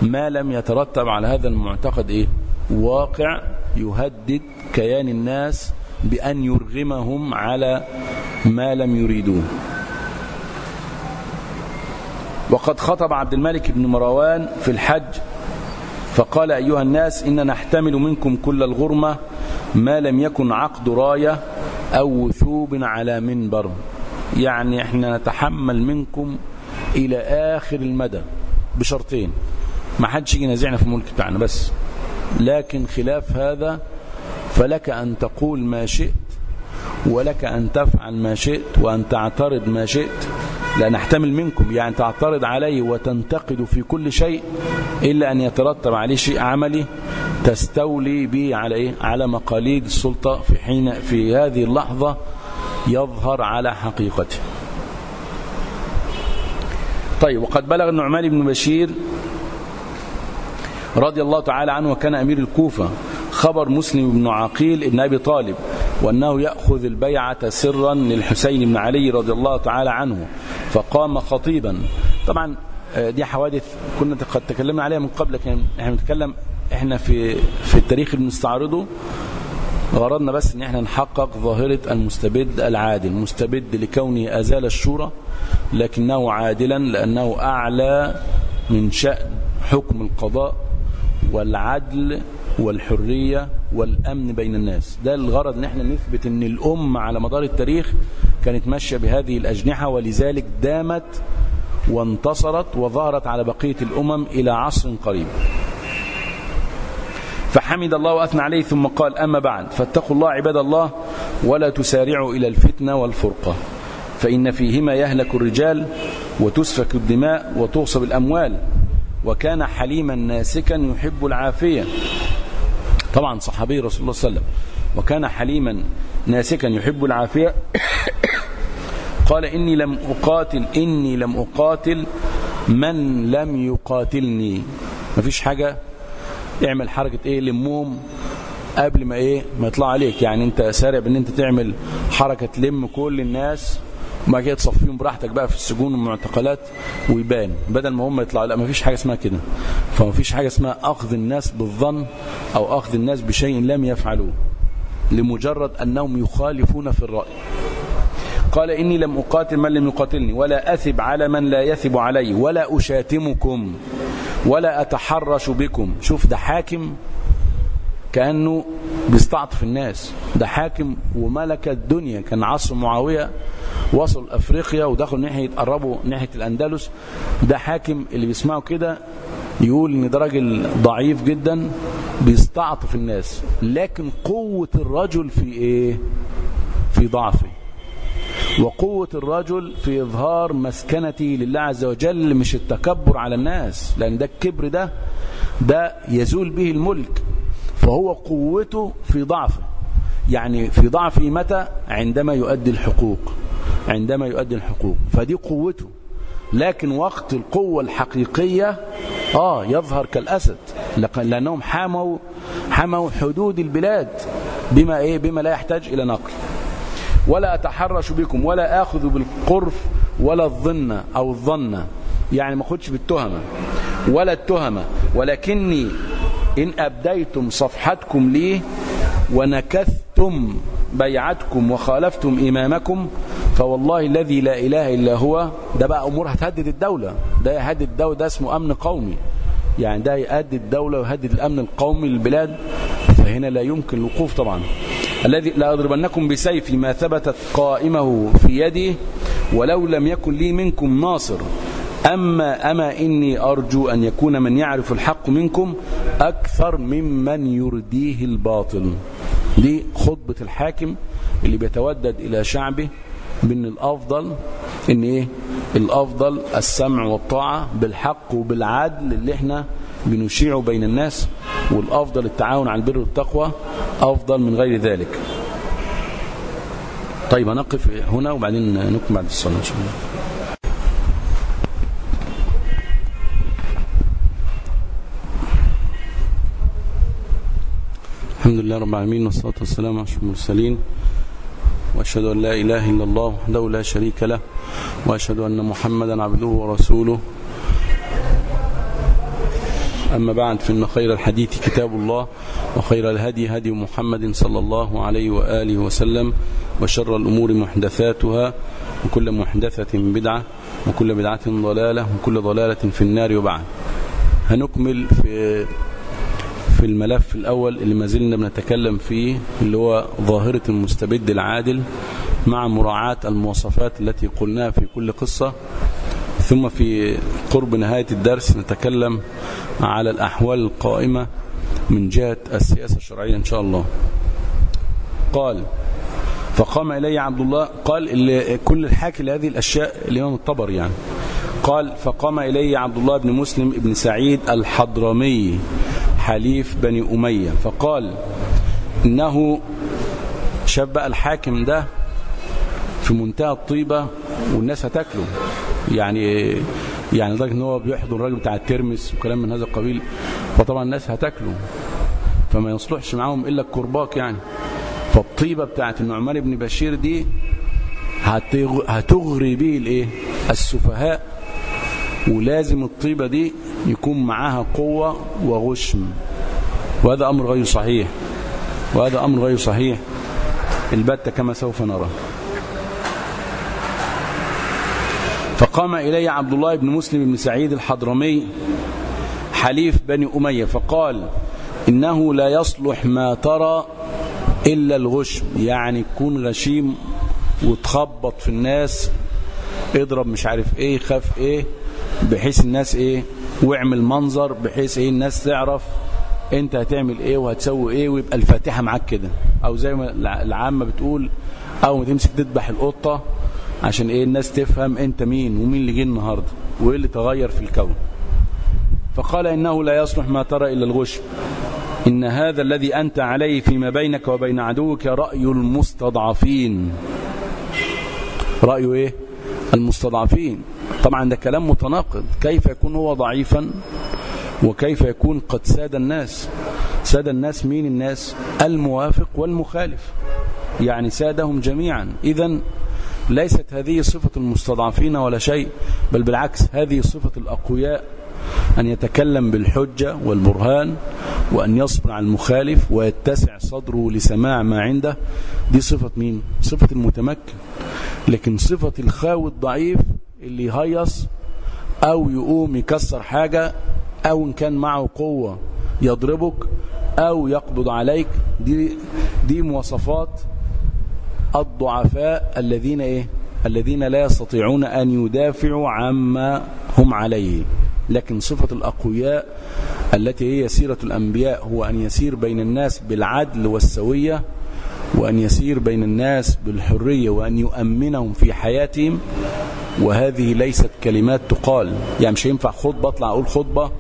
[SPEAKER 1] ما لم يترتب على هذا المعتقد إيه واقع يهدد كيان الناس بأن يرغمهم على ما لم يريدوه. وقد خطب عبد الملك بن مروان في الحج فقال أيها الناس إن نحتمل منكم كل الغرمة ما لم يكن عقد راية أو وثوب على منبر. يعني إحنا نتحمل منكم إلى آخر المدى بشرطين. ما حدش يجي نازعنا في الملك بتاعنا بس. لكن خلاف هذا فلك أن تقول ما شئت ولك أن تفعل ما شئت وأن تعترض ما شئت. لا نحتمل منكم يعني تعترض عليه وتنتقد في كل شيء إلا أن يترتب عليه شيء عملي تستولي به على إيه؟ على مقاليد السلطة في حين في هذه اللحظة يظهر على حقيقته. طيب وقد بلغ النعمان بن بشير رضي الله تعالى عنه وكان أمير الكوفة خبر مسلم بن عقيل بن أبي طالب وأنه يأخذ البيعة سرا للحسين بن علي رضي الله تعالى عنه فقام خطيبا. طبعا دي حوادث كنا قد تكلمنا عليها من قبل لكن إحنا بنتكلم إحنا في في التاريخ اللي بنستعرضه غرضنا بس إن إحنا نحقق ظاهرة المستبد العادل مستبد لكونه أزال الشورى لكنه عادلا لأنه أعلى من شأن حكم القضاء والعدل والحرية والأمن بين الناس. ده الغرض إن إحنا نثبت إن الأمة على مدار التاريخ كانت ماشية بهذه الأجنحة ولذلك دامت وانتصرت وظهرت على بقية الأمم إلى عصر قريب. فحمد الله وأثنى عليه ثم قال أما بعد فاتقوا الله عباد الله ولا تسارعوا إلى الفتنة والفرقة فإن فيهما يهلك الرجال وتسفك الدماء وتغصب الأموال وكان حليما ناسكا يحب العافية. طبعا صحابي رسول الله صلى الله عليه وسلم وكان حليما ناسكا يحب العافية. قال إني لم أقاتل إني لم أقاتل من لم يقاتلني. مفيش حاجة؟ اعمل حركة إيه لمهم قبل ما إيه ما يطلع عليك. يعني انت سارع بان انت تعمل حركة تلم كل الناس وما كده تصفيهم براحتك بقى في السجون والمعتقلات ويبان. بدل ما هم يطلعوا لا ما فيش حاجة اسمها كده. فما فيش حاجة اسمها أخذ الناس بالظن أو أخذ الناس بشيء لم يفعلوه. لمجرد أنهم يخالفون في الرأي. قال إني لم أقاتل من لم يقاتلني ولا أثب على من لا يثب علي ولا أشاتمكم. ولا أتحرش بكم. شوف ده حاكم كأنه بيستعطف الناس. ده حاكم وملك الدنيا. كان عصر معاوية وصل أفريقيا ودخلوا ناحية قربوا ناحية الأندلس. ده حاكم اللي بيسمعوا كده يقول إن ده راجل ضعيف جدا بيستعطف الناس. لكن قوة الرجل في إيه؟ في ضعفه. وقوة الرجل في إظهار مسكنته لله عز وجل مش التكبر على الناس لأن ده الكبر ده ده يزول به الملك فهو قوته في ضعفه. يعني في ضعفه متى؟ عندما يؤدي الحقوق عندما يؤدي الحقوق. فدي قوته. لكن وقت القوة الحقيقية آه يظهر كالأسد. لأنهم حموا حموا حدود البلاد بما إيه؟ بما لا يحتاج إلى نقل. ولا أتحرش بكم ولا آخذ بالقرف ولا الظن أو الظن. يعني ما أخدش بالتهمة ولا التهمة. ولكني إن أبديتم صفحتكم لي ونكثتم بيعتكم وخالفتم إمامكم فوالله الذي لا إله إلا هو ده بقى أمور هتهدد الدولة. ده يهدد الدولة ده اسمه أمن قومي. يعني ده يهدد الدولة ويهدد الأمن القومي للبلاد فهنا لا يمكن الوقوف طبعا. الذي لا أضربنكم بسيفي ما ثبتت قائمه في يدي ولو لم يكن لي منكم ناصر. أما أما إني أرجو أن يكون من يعرف الحق منكم أكثر ممن يرديه الباطل. دي خطبة الحاكم اللي بيتودد إلى شعبه من الأفضل إن إيه؟ الأفضل السمع والطاعة بالحق وبالعدل اللي إحنا بنشيعه بين الناس والأفضل التعاون على البر والتقوى أفضل من غير ذلك. طيب هنقف هنا وبعدين نكمل بعد الصلاة إن شاء الله. الحمد لله رب العالمين والصلاة والسلام على المرسلين وأشهد أن لا إله إلا الله وحده لا شريك له وأشهد أن محمدا عبده ورسوله. أما بعد فإن خير الحديث كتاب الله وخير الهدي هدي محمد صلى الله عليه وآله وسلم وشر الأمور محدثاتها وكل محدثة بدعة وكل بدعة ضلالة وكل ضلالة في النار وبعد. هنكمل في في الملف الأول اللي ما زلنا بنتكلم فيه اللي هو ظاهرة المستبد العادل مع مراعاة المواصفات التي قلناها في كل قصة. ثم في قرب نهاية الدرس نتكلم على الأحوال القائمة من جهة السياسة الشرعية إن شاء الله. قال فقام إلي عبد الله قال اللي كل الحاكي لهذه الأشياء الإمام الطبري يعني. قال فقام إلي عبد الله بن مسلم بن سعيد الحضرمي حليف بني أمية. فقال إنه شاب الحاكم ده في منتهى الطيبة والناس هتاكله. يعني يعني لدرجة إن هو بيحضر الراجل بتاع الترمس وكلام من هذا القبيل. فطبعا الناس هتاكله. فما يصلحش معاهم إلا الكرباك يعني. فالطيبة بتاعت النعمان بن بشير دي هتغري به الإيه؟ السفهاء. ولازم الطيبة دي يكون معاها قوة وغشم. وهذا أمر غير صحيح. وهذا أمر غير صحيح. البتة كما سوف نرى. فقام إلي عبد الله بن مسلم بن سعيد الحضرمي حليف بني أمية فقال إنه لا يصلح ما ترى إلا الغشم يعني تكون غشيم وتخبط في الناس اضرب مش عارف إيه خاف إيه بحيث الناس إيه واعمل منظر بحيث إيه الناس تعرف أنت هتعمل إيه وهتسوي إيه ويبقى الفاتحة معاك كده. أو زي ما العامة بتقول أو ما تمسك تذبح القطة عشان إيه الناس تفهم انت مين ومين اللي جه النهارده وايه اللي تغير في الكون. فقال انه لا يصلح ما ترى الا الغش. ان هذا الذي انت عليه فيما بينك وبين عدوك رأي المستضعفين. راي إيه؟ المستضعفين. طبعا ده كلام متناقض. كيف يكون هو ضعيفا وكيف يكون قد ساد الناس؟ ساد الناس مين الناس؟ الموافق والمخالف. يعني سادهم جميعا. اذا ليست هذه صفة المستضعفين ولا شيء بل بالعكس هذه صفة الأقوياء أن يتكلم بالحجة والبرهان وأن يصبر على المخالف ويتسع صدره لسماع ما عنده دي صفة مين؟ صفة المتمكن لكن صفة الخاوي الضعيف اللي يهيص أو يقوم يكسر حاجة أو إن كان معه قوة يضربك أو يقبض عليك دي, دي مواصفات الضعفاء الذين إيه؟ الذين لا يستطيعون أن يدافعوا عما هم عليه. لكن صفة الأقوياء التي هي سيرة الأنبياء هو أن يسير بين الناس بالعدل والسوية وأن يسير بين الناس بالحرية وأن يؤمنهم في حياتهم. وهذه ليست كلمات تقال. يعني مش ينفع خطبة أطلع أقول خطبة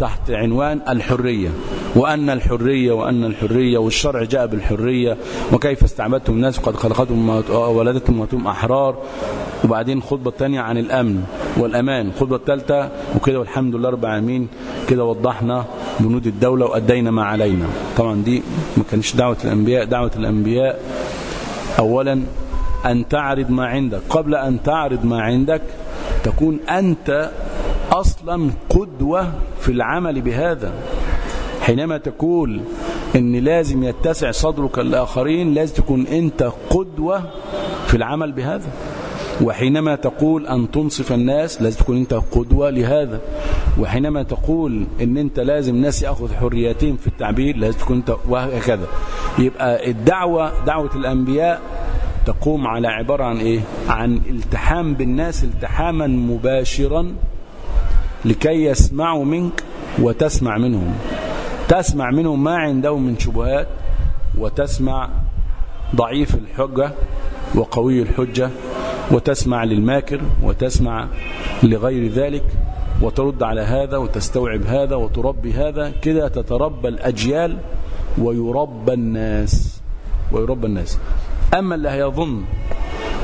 [SPEAKER 1] تحت عنوان الحرية وأن الحرية وأن الحرية والشرع جاء بالحرية وكيف استعبدتم الناس؟ قد خلقتهم ولدتهم وأنتم أحرار. وبعدين خطبة تانية عن الأمن والأمان خطبة الثالثة وكده والحمد لله رب العالمين كده وضحنا بنود الدولة وأدينا ما علينا. طبعا دي ما كانش دعوة الأنبياء دعوة الأنبياء أولا أن تعرض ما عندك. قبل أن تعرض ما عندك تكون أنت أصلا قدوة في العمل بهذا. حينما تقول إن لازم يتسع صدرك الآخرين لازم تكون أنت قدوة في العمل بهذا. وحينما تقول أن تنصف الناس لازم تكون أنت قدوة لهذا. وحينما تقول أن أنت لازم ناس يأخذ حرياتهم في التعبير لازم تكون أنت وهكذا. يبقى الدعوة دعوة الأنبياء تقوم على عبارة عن إيه؟ عن التحام بالناس التحاما مباشرا لكي يسمعوا منك وتسمع منهم. تسمع منهم ما عندهم من شبهات وتسمع ضعيف الحجة وقوي الحجة وتسمع للماكر وتسمع لغير ذلك وترد على هذا وتستوعب هذا وتربي هذا. كده تتربى الأجيال ويربى الناس ويربى الناس. أما اللي هيظن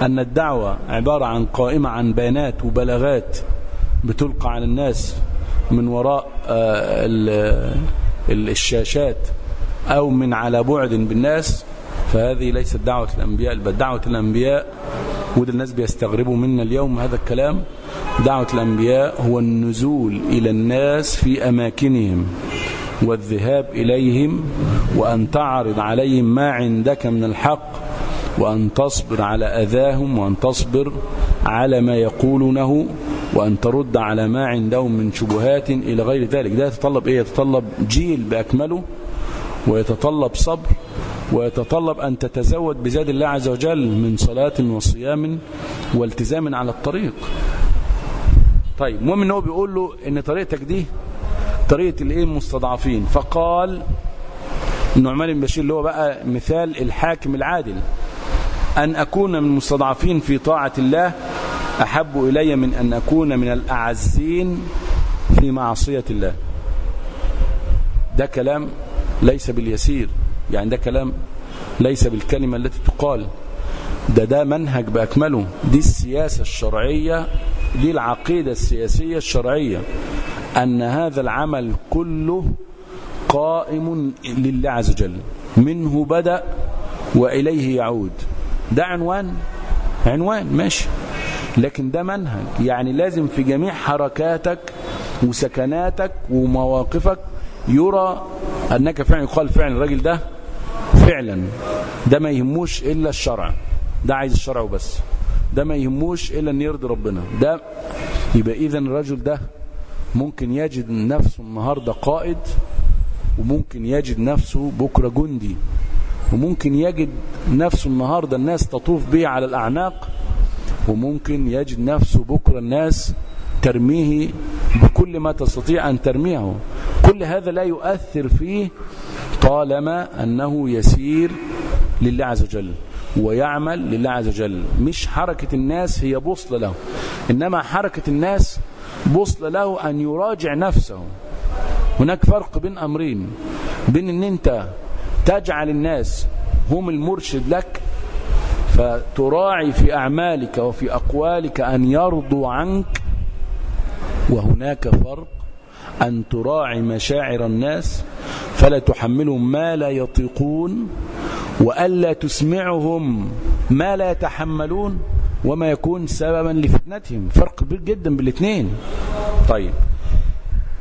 [SPEAKER 1] أن الدعوة عبارة عن قائمة عن بيانات وبلاغات بتلقى على الناس من وراء الشاشات أو من على بعد بالناس فهذه ليست دعوة الأنبياء بل دعوة الأنبياء وده الناس بيستغربوا منا اليوم هذا الكلام. دعوة الأنبياء هو النزول إلى الناس في أماكنهم والذهاب إليهم وأن تعرض عليهم ما عندك من الحق وأن تصبر على أذاهم وأن تصبر على ما يقولونه. وأن ترد على ما عندهم من شبهات إلى غير ذلك. ده يتطلب إيه؟ يتطلب جيل بأكمله ويتطلب صبر ويتطلب أن تتزود بزاد الله عز وجل من صلاة وصيام والتزام على الطريق. طيب المهم إن هو بيقول له إن طريقتك دي طريقة الإيه؟ المستضعفين. فقال النعمان بن بشير اللي هو بقى مثال الحاكم العادل أن أكون من المستضعفين في طاعة الله أحب إلي من أن أكون من الأعزين في معصية الله. ده كلام ليس باليسير يعني ده كلام ليس بالكلمة التي تقال. ده ده منهج بأكمله. دي السياسة الشرعية دي العقيدة السياسية الشرعية. أن هذا العمل كله قائم لله عز وجل. منه بدأ وإليه يعود. ده عنوان عنوان ماشي. لكن ده منهج. يعني لازم في جميع حركاتك وسكناتك ومواقفك يرى أنك فعلا يقال فعلا الراجل ده فعلا. ده ما يهموش إلا الشرع. ده عايز الشرع وبس. ده ما يهموش إلا أن يرضي ربنا. ده يبقى إذا الرجل ده ممكن يجد نفسه النهاردة قائد وممكن يجد نفسه بكرة جندي وممكن يجد نفسه النهاردة الناس تطوف به على الأعناق وممكن يجد نفسه بكرة الناس ترميه بكل ما تستطيع أن ترميه. كل هذا لا يؤثر فيه طالما أنه يسير لله عز وجل ويعمل لله عز وجل. مش حركة الناس هي بوصلة له إنما حركة الناس بوصلة له أن يراجع نفسه. هناك فرق بين أمرين بين أن أنت تجعل الناس هم المرشد لك فتراعي في أعمالك وفي أقوالك أن يرضوا عنك وهناك فرق أن تراعي مشاعر الناس فلا تحملهم ما لا يطيقون وألا تسمعهم ما لا يتحملون وما يكون سببا لفتنتهم. فرق كبير جدا بالاثنين طيب.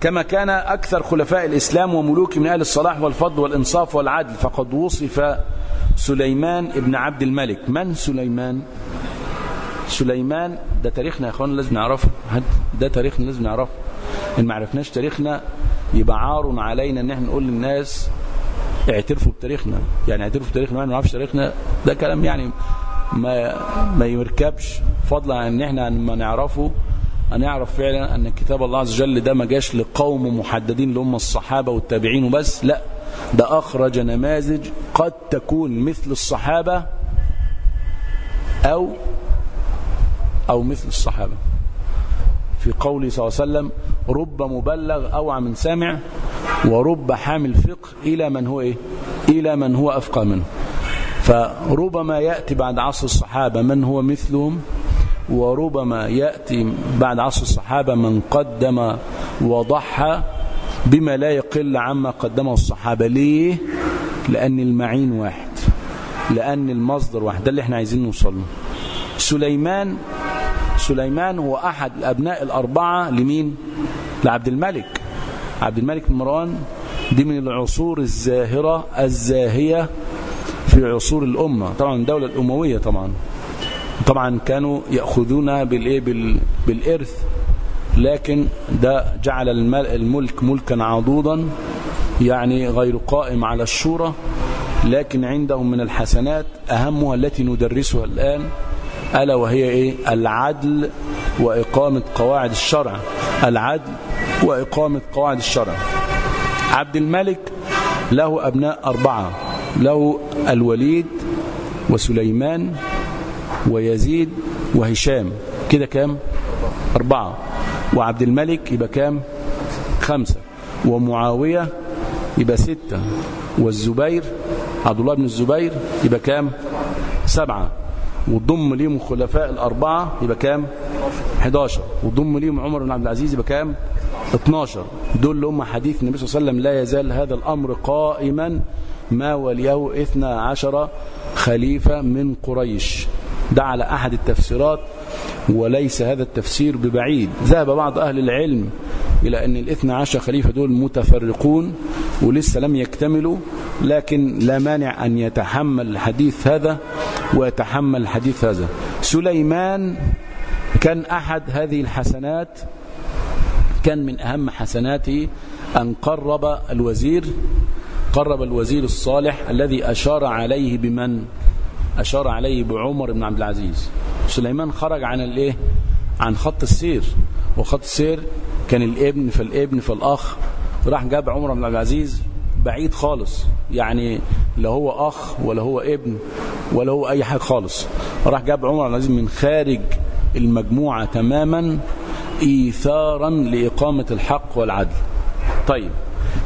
[SPEAKER 1] كما كان أكثر خلفاء الإسلام وملوك من أهل الصلاح والفضل والإنصاف والعدل. فقد وصف سليمان ابن عبد الملك. من سليمان؟ سليمان ده تاريخنا يا إخوان لازم نعرفه. ده تاريخنا لازم نعرفه. إن ما عرفناش تاريخنا يبقى عار علينا إن إحنا نقول للناس اعترفوا بتاريخنا. يعني اعترفوا بتاريخنا ما نعرفش تاريخنا. ده كلام يعني ما ما يركبش فضلا عن إن إحنا ما نعرفه. هنعرف فعلا أن كتاب الله عز وجل ده ما جاش لقوم محددين اللي هم الصحابة والتابعين وبس لا ده أخرج نماذج قد تكون مثل الصحابة أو أو مثل الصحابة. في قوله صلى الله عليه وسلم رب مبلغ أوعى من سامع ورب حامل فقه إلى من هو إيه؟ إلى من هو أفقه منه. فربما يأتي بعد عصر الصحابة من هو مثلهم؟ وربما يأتي بعد عصر الصحابة من قدم وضحى بما لا يقل عما قدمه الصحابة. ليه؟ لأن المعين واحد لأن المصدر واحد. ده اللي إحنا عايزين نوصل له. سليمان سليمان هو أحد الأبناء الأربعة لمين؟ لعبد الملك. عبد الملك بن مروان دي من العصور الزاهرة الزاهية في عصور الأمة. طبعا الدولة الأموية طبعا. طبعا كانوا يأخذون بالإرث لكن ده جعل الملك ملكا عضوضا يعني غير قائم على الشورى لكن عندهم من الحسنات أهمها التي ندرسها الآن ألا وهي إيه؟ العدل وإقامة قواعد الشرع. العدل وإقامة قواعد الشرع. عبد الملك له أبناء أربعة له الوليد وسليمان ويزيد وهشام. كده كام؟ أربعة. وعبد الملك يبقى كام؟ خمسة. ومعاوية يبقى ستة. والزبير عبد الله بن الزبير يبقى كام؟ سبعة. وضم ليهم الخلفاء الأربعة يبقى كام؟ 11 وضم ليهم عمر بن عبد العزيز يبقى كام؟ 12 دول اللي هم حديث النبي صلى الله عليه وسلم لا يزال هذا الأمر قائما. ما وليه 12 خليفة من قريش. ده على أحد التفسيرات وليس هذا التفسير ببعيد. ذهب بعض أهل العلم إلى أن الاثنى عشر خليفة دول متفرقون ولسه لم يكتملوا لكن لا مانع أن يتحمل الحديث هذا ويتحمل الحديث هذا. سليمان كان أحد هذه الحسنات كان من أهم حسناته أن قرب الوزير قرب الوزير الصالح الذي أشار عليه بمن؟ أشار عليه بعمر بن عبد العزيز. سليمان خرج عن الإيه؟ عن خط السير. وخط السير كان الابن فالابن فالأخ. راح جاب عمر بن عبد العزيز بعيد خالص. يعني لا هو أخ ولا هو ابن ولا هو أي حاجة خالص. راح جاب عمر العزيز من خارج المجموعة تماما إيثارا لإقامة الحق والعدل. طيب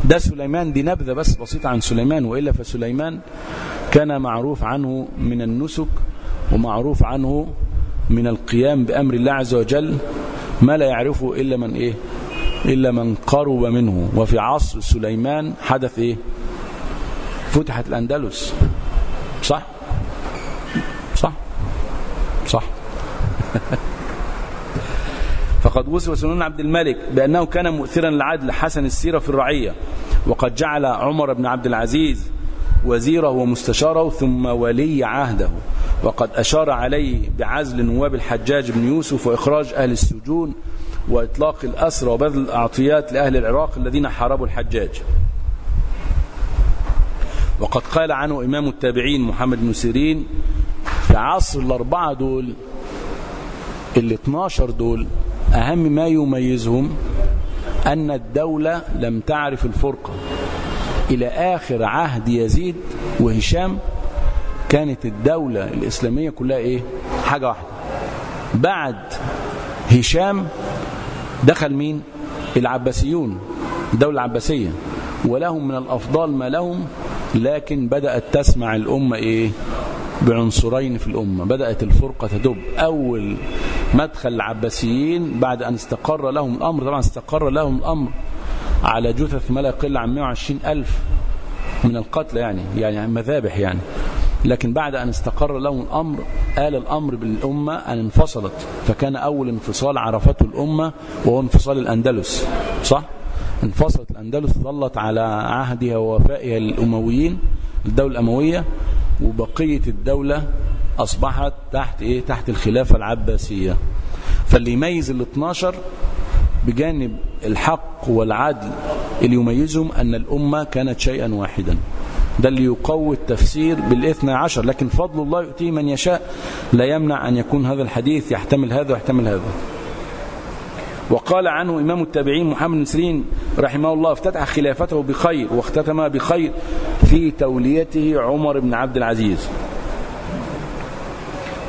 [SPEAKER 1] ده سليمان دي نبذة بس بسيطة عن سليمان وإلا فسليمان كان معروف عنه من النسك ومعروف عنه من القيام بأمر الله عز وجل ما لا يعرفه إلا من إيه؟ إلا من قرب منه. وفي عصر سليمان حدث إيه؟ فتحت الأندلس. صح؟ صح؟ صح. فقد وصف سنون عبد الملك بأنه كان مؤثرا للعدل حسن السيرة في الرعية وقد جعل عمر بن عبد العزيز وزيره ومستشاره ثم ولي عهده. وقد أشار عليه بعزل نواب الحجاج بن يوسف وإخراج أهل السجون وإطلاق الأسرى وبذل الأعطيات لأهل العراق الذين حاربوا الحجاج. وقد قال عنه إمام التابعين محمد بن سيرين في عصر الأربعة دول ال 12 دول أهم ما يميزهم أن الدولة لم تعرف الفرقة. إلى آخر عهد يزيد وهشام كانت الدولة الإسلامية كلها إيه؟ حاجة واحدة. بعد هشام دخل مين؟ العباسيون الدولة العباسية. ولهم من الأفضال ما لهم لكن بدأت تسمع الأمة إيه؟ بعنصرين في الأمة. بدأت الفرقة تدب. أول مدخل العباسيين بعد أن استقر لهم الأمر طبعا استقر لهم الأمر على جثث ما لا يقل عن 120 ألف من القتل يعني يعني مذابح يعني لكن بعد أن استقر لهم الأمر آل الأمر بالأمة أن انفصلت فكان أول انفصال عرفته الأمة وهو انفصال الأندلس صح؟ انفصلت الأندلس ظلت على عهدها ووفائها الأمويين الدولة الأموية وبقية الدولة أصبحت تحت إيه؟ تحت الخلافة العباسية فاللي يميز ال 12 بجانب الحق والعدل اللي يميزهم أن الأمة كانت شيئا واحدا. ده اللي يقوي التفسير بالاثنى عشر. لكن فضل الله يؤتيه من يشاء لا يمنع أن يكون هذا الحديث يحتمل هذا ويحتمل هذا. وقال عنه إمام التابعين محمد بن رحمه الله افتتح خلافته بخير واختتم بخير في توليته عمر بن عبد العزيز.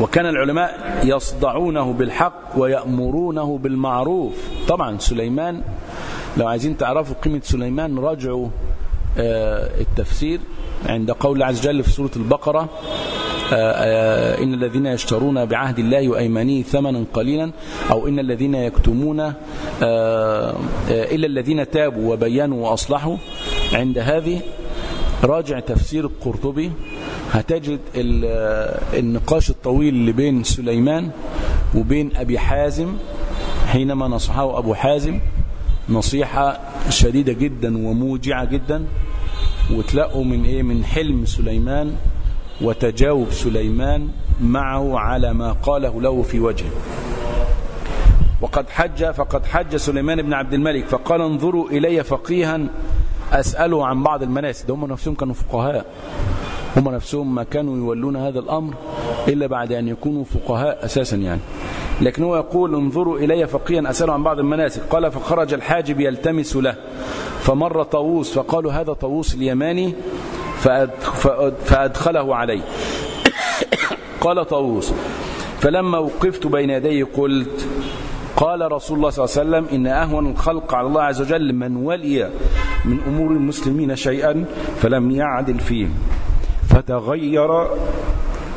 [SPEAKER 1] وكان العلماء يصدعونه بالحق ويأمرونه بالمعروف. طبعا سليمان لو عايزين تعرفوا قيمة سليمان راجعوا التفسير عند قول عز وجل في سورة البقرة إن الذين يشترون بعهد الله وأيمانه ثمنا قليلا أو إن الذين يكتمون إلا الذين تابوا وبينوا وأصلحوا. عند هذه راجع تفسير القرطبي هتجد النقاش الطويل اللي بين سليمان وبين أبي حازم حينما نصحه أبو حازم نصيحة شديدة جدا وموجعة جدا وتلاقوا من إيه؟ من حلم سليمان وتجاوب سليمان معه على ما قاله له في وجهه. وقد حج فقد حج سليمان بن عبد الملك فقال انظروا إلي فقيها أسأله عن بعض المناسك. هم نفسهم كانوا فقهاء. هم نفسهم ما كانوا يولون هذا الأمر إلا بعد أن يكونوا فقهاء أساسا يعني. لكن هو يقول انظروا إلي فقيا أسأله عن بعض المناسك. قال فخرج الحاجب يلتمس له. فمر طاووس فقالوا هذا طاووس اليماني فأدخله علي. قال طاووس فلما وقفت بين يديه قلت قال رسول الله صلى الله عليه وسلم إن أهون الخلق على الله عز وجل من ولي من أمور المسلمين شيئا فلم يعدل فيه. فتغير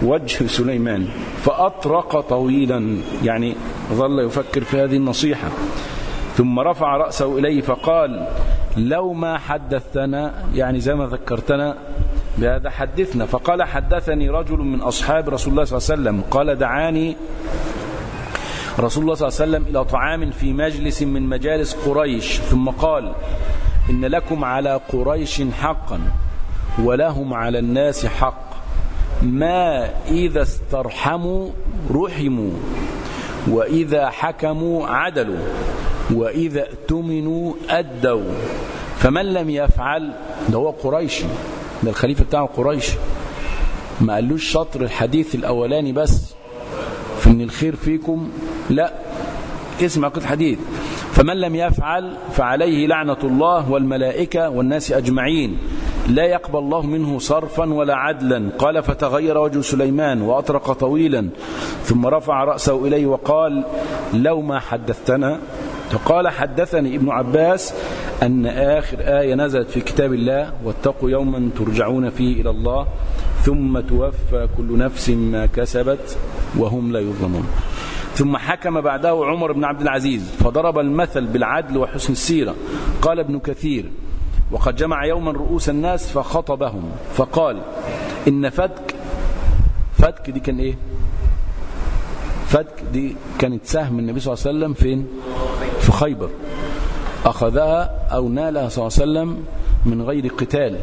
[SPEAKER 1] وجه سليمان فأطرق طويلا. يعني ظل يفكر في هذه النصيحة. ثم رفع رأسه إليه فقال لو ما حدثتنا يعني زي ما ذكرتنا بهذا حدثنا. فقال حدثني رجل من أصحاب رسول الله صلى الله عليه وسلم. قال دعاني رسول الله صلى الله عليه وسلم إلى طعام في مجلس من مجالس قريش. ثم قال إن لكم على قريش حقا. ولهم على الناس حق. ما إذا استرحموا رحموا وإذا حكموا عدلوا وإذا اؤتمنوا أدوا. فمن لم يفعل ده هو قريشي ده الخليفة بتاعه قريش. ما قالوش شطر الحديث الأولاني بس في إن الخير فيكم لا. اسمع قد الحديث فمن لم يفعل فعليه لعنة الله والملائكة والناس أجمعين. لا يقبل الله منه صرفا ولا عدلا. قال فتغير وجه سليمان وأطرق طويلا ثم رفع رأسه إليه وقال لو ما حدثتنا فقال حدثني ابن عباس أن آخر آية نزلت في كتاب الله واتقوا يوما ترجعون فيه إلى الله ثم توفى كل نفس ما كسبت وهم لا يظلمون. ثم حكم بعده عمر بن عبد العزيز فضرب المثل بالعدل وحسن السيرة. قال ابن كثير وقد جمع يوما رؤوس الناس فخطبهم فقال إن فتك فتك دي كان إيه؟ فتك دي كانت سهم النبي صلى الله عليه وسلم فين؟ في خيبر. أخذها أو نالها صلى الله عليه وسلم من غير قتال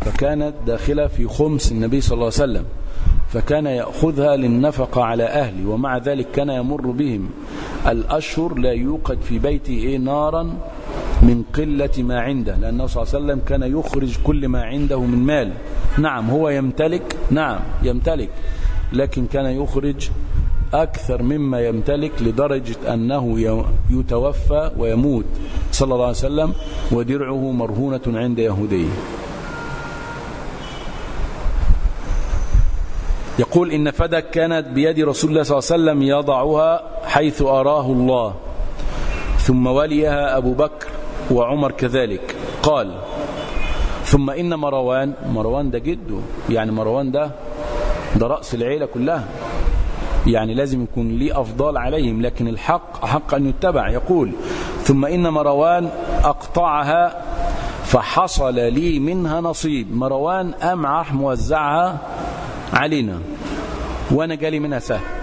[SPEAKER 1] فكانت داخلة في خمس النبي صلى الله عليه وسلم فكان يأخذها للنفقة على أهلي ومع ذلك كان يمر بهم. الأشهر لا يوقد في بيته إيه نارا من قلة ما عنده لأنه صلى الله عليه وسلم كان يخرج كل ما عنده من مال. نعم هو يمتلك نعم يمتلك لكن كان يخرج أكثر مما يمتلك لدرجة أنه يتوفى ويموت صلى الله عليه وسلم ودرعه مرهونة عند يهودي. يقول إن فدك كانت بيد رسول الله صلى الله عليه وسلم يضعها حيث أراه الله. ثم وليها أبو بكر وعمر كذلك. قال ثم إن مروان مروان ده جده. يعني مروان ده ده رأس العيلة كلها. يعني لازم يكون لي أفضال عليهم لكن الحق حق أن يتبع. يقول ثم إن مروان أقطعها فحصل لي منها نصيب. مروان أم راح موزعها علينا وأنا جالي منها سهل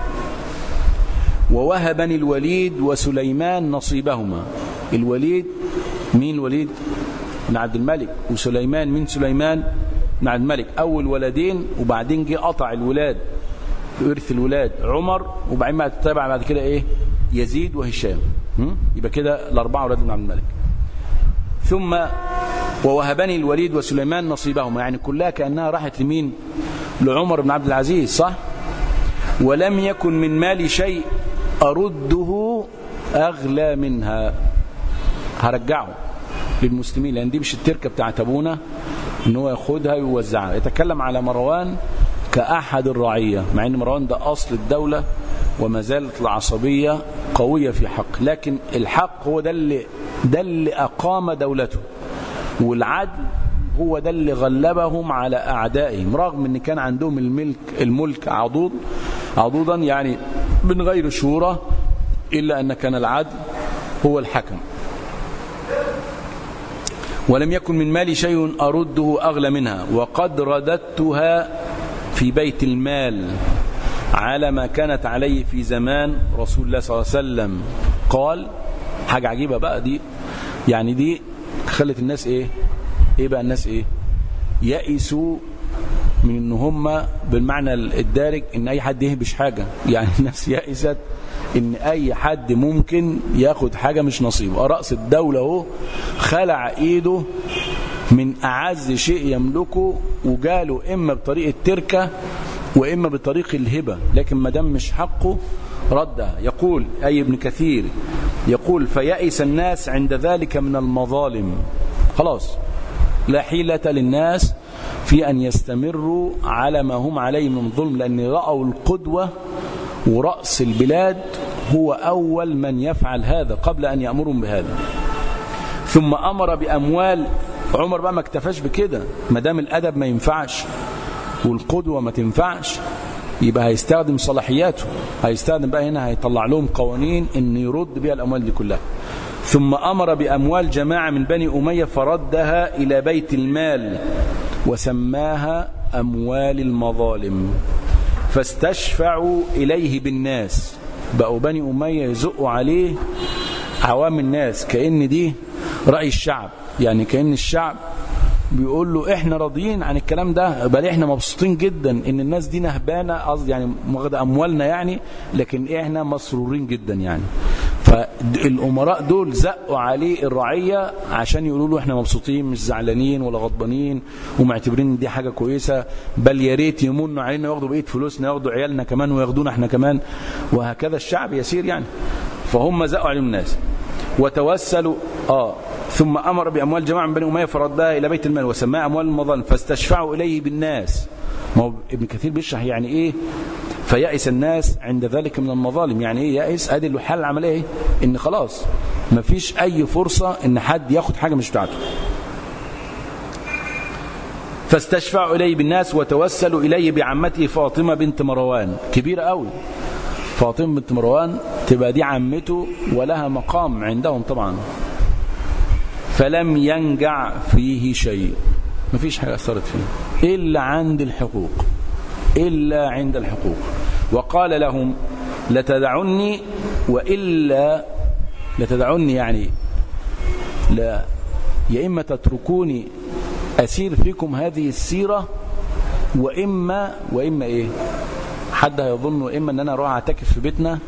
[SPEAKER 1] ووهبني الوليد وسليمان نصيبهما. الوليد مين الوليد؟ بن عبد الملك. وسليمان من سليمان؟ بن عبد الملك. أول ولدين وبعدين جه قطع الولاد ورث الولاد. عمر وبعدين ما تتابع بعد كده إيه؟ يزيد وهشام. يبقى كده الأربعة ولاد بن عبد الملك. ثم ووهبني الوليد وسليمان نصيبهما. يعني كلها كأنها راحت لمين؟ لعمر بن عبد العزيز صح؟ ولم يكن من مالي شيء أرده أغلى منها. هرجعه للمسلمين لأن دي مش التركة بتاعت أبونا إن هو ياخدها ويوزعها. يتكلم على مروان كأحد الرعية مع إن مروان ده أصل الدولة وما زالت العصبية قوية في حق. لكن الحق هو ده اللي, ده اللي أقام دولته والعدل هو ده اللي غلبهم على أعدائهم رغم إن كان عندهم الملك الملك عضوض عضوضا يعني من غير شورى إلا أن كان العدل هو الحكم. ولم يكن من مالي شيء أرده أغلى منها. وقد رددتها في بيت المال على ما كانت عليه في زمان رسول الله صلى الله عليه وسلم. قال حاجة عجيبة بقى دي. يعني دي خلت الناس إيه؟ إيه بقى الناس إيه؟ يأسوا من إن هم بالمعنى الدارج إن أي حد يهبش حاجة. يعني الناس يأست إن أي حد ممكن ياخد حاجة مش نصيبه رأس الدولة أهو خلع إيده من أعز شيء يملكه وجاله إما بطريقة تركة وإما بطريق الهبة. لكن ما دام مش حقه ردها يقول أي ابن كثير يقول فيأس الناس عند ذلك من المظالم. خلاص. لا حيلة للناس في أن يستمروا على ما هم عليه من ظلم لأن رأوا القدوة ورأس البلاد هو أول من يفعل هذا قبل أن يأمرهم بهذا. ثم أمر بأموال عمر بقى ما اكتفاش بكده ما دام الأدب ما ينفعش والقدوة ما تنفعش يبقى هيستخدم صلاحياته هيستخدم بقى هنا هيطلع لهم قوانين إن يرد بها الأموال دي كلها. ثم أمر بأموال جماعة من بني أمية فردها إلى بيت المال. وسماها أموال المظالم. فاستشفعوا إليه بالناس. بقوا بني أمية يزقوا عليه عوام الناس. كأن دي رأي الشعب. يعني كأن الشعب بيقول له إحنا راضيين عن الكلام ده. بل إحنا مبسوطين جدا إن الناس دي نهبانة. قصدي يعني واخدة أموالنا يعني. لكن إحنا مسرورين جدا يعني. فالأمراء دول زقوا عليه الرعية عشان يقولوا له إحنا مبسوطين مش زعلانين ولا غضبانين ومعتبرين إن دي حاجة كويسة بل يا ريت يمنوا علينا ياخدوا بقية فلوسنا ياخدوا عيالنا كمان وياخدونا إحنا كمان وهكذا الشعب يسير يعني. فهم زقوا عليهم الناس. وتوسلوا آه ثم أمر بأموال جماعة من بني أمية فردها إلى بيت المال وسماها أموال المظالم فاستشفعوا إليه بالناس. ما هو ابن كثير بيشرح يعني إيه؟ فيأس الناس عند ذلك من المظالم. يعني إيه يأس؟ أدي الحل العملية إيه؟ إن خلاص ما فيش أي فرصة إن حد ياخد حاجة مش بتاعته. فاستشفعوا إليه بالناس وتوسلوا إليه بعمته فاطمة بنت مروان. كبيرة قوي فاطمة بنت مروان تبقى دي عمته ولها مقام عندهم طبعا. فلم ينجع فيه شيء. ما فيش حاجة أثرت فيه إلا عند الحقوق. إلا عند الحقوق. وقال لهم لتدعني وإلا لتدعني يعني لا يا إما تتركوني أسير فيكم هذه السيرة وإما وإما إيه؟ حد هيظن إما أن أنا أروح أعتكف في بيتنا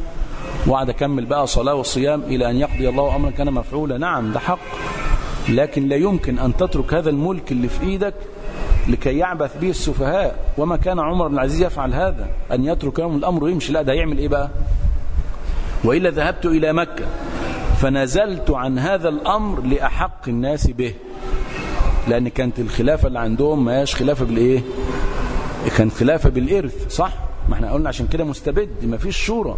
[SPEAKER 1] وأقعد أكمل بقى صلاة وصيام إلى أن يقضي الله أمرا كان مفعولا. نعم ده حق. لكن لا يمكن أن تترك هذا الملك اللي في إيدك لكي يعبث به السفهاء وما كان عمر بن العزيز يفعل هذا؟ أن يترك يوم الأمر ويمشي. لا ده يعمل إيه بقى؟ وإلا ذهبت إلى مكة فنزلت عن هذا الأمر لأحق الناس به. لأن كانت الخلافة اللي عندهم ما هياش خلافة بالإيه؟ كان خلافة بالإرث صح؟ ما إحنا قلنا عشان كده مستبد ما فيش شورى.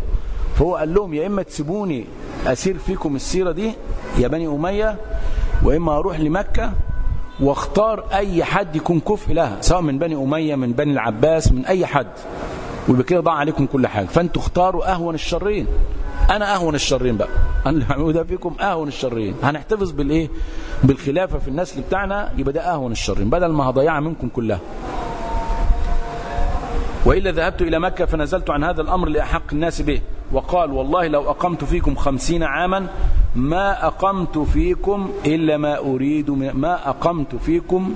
[SPEAKER 1] فهو قال لهم يا إما تسيبوني أسير فيكم السيرة دي يا بني أمية وإما أروح لمكة واختار أي حد يكون كفء لها سواء من بني أمية من بني العباس من أي حد. ويبقى كده ضاع عليكم كل حاجة. فأنتوا اختاروا أهون الشرين. أنا أهون الشرين بقى. أنا اللي بعمله ده فيكم أهون الشرين. هنحتفظ بالإيه؟ بالخلافة في النسل بتاعنا يبقى ده أهون الشرين. بدل ما هضيعها منكم كلها. وإلا ذهبت إلى مكة فنزلت عن هذا الأمر لأحق الناس به. وقال والله لو أقمت فيكم خمسين عاما ما أقمت فيكم إلا ما أريد ما أقمت فيكم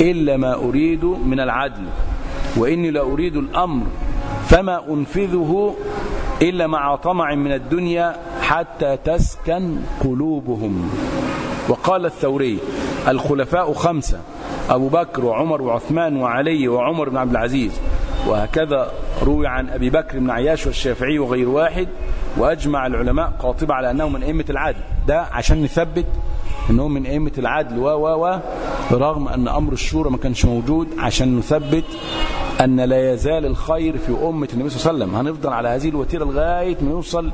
[SPEAKER 1] إلا ما أريد من العدل وإني لأريد الأمر فما أنفذه إلا مع طمع من الدنيا حتى تسكن قلوبهم. وقال الثوري الخلفاء خمسة أبو بكر وعمر وعثمان وعلي وعمر بن عبد العزيز وهكذا روي عن أبي بكر بن عياش والشافعي وغير واحد وأجمع العلماء قاطبة على أنه من أئمة العدل ده عشان نثبت أنه من أئمة العدل و و و رغم أن أمر الشورى ما كانش موجود عشان نثبت أن لا يزال الخير في أمة النبي صلى الله عليه وسلم. هنفضل على هذه الوتيرة لغاية ما يوصل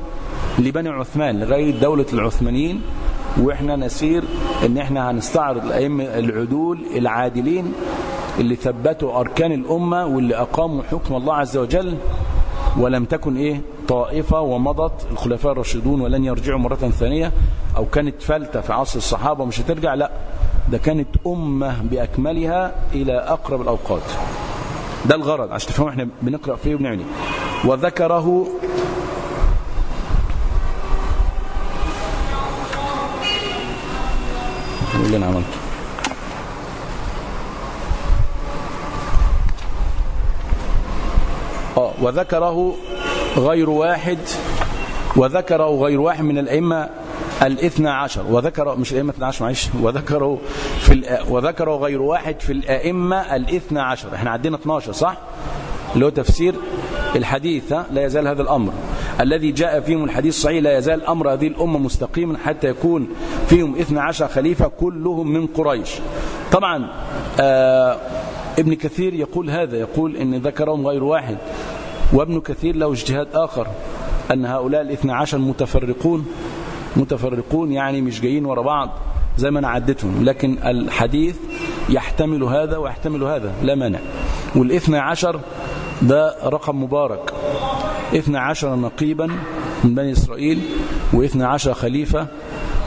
[SPEAKER 1] لبني عثمان لغاية دولة العثمانيين. وإحنا نسير أن إحنا هنستعرض الأئمة العدول العادلين اللي ثبتوا أركان الأمة واللي أقاموا حكم الله عز وجل. ولم تكن إيه؟ طائفة ومضت. الخلفاء الراشدون ولن يرجعوا مرة ثانية. أو كانت فلتة في عصر الصحابة ومش هترجع لا. ده كانت أمة بأكملها إلى أقرب الأوقات. ده الغرض. عشان تفهموا إحنا بنقرأ فيه وبنعمل إيه. وذكره اللي أنا عملته. آه وذكره غير واحد وذكره غير واحد من الأئمة الاثنى عشر. وذكر مش الأئمة الاثنى عشر معلش. وذكروا في. وذكروا غير واحد في الأئمة الاثنى عشر. إحنا عندنا 12 صح؟ اللي هو تفسير الحديث لا يزال هذا الأمر. الذي جاء فيهم الحديث الصحيح لا يزال أمر هذه الأمة مستقيما حتى يكون فيهم اثنى عشر خليفة كلهم من قريش. طبعا آه ابن كثير يقول هذا يقول إن ذكرهم غير واحد. وابن كثير له اجتهاد آخر أن هؤلاء الاثنى عشر متفرقون متفرقون يعني مش جايين ورا بعض زي ما أنا عدتهم لكن الحديث يحتمل هذا ويحتمل هذا لا مانع. والاثنى عشر ده رقم مبارك. اثنى عشر نقيبا من بني إسرائيل واثنى عشر خليفة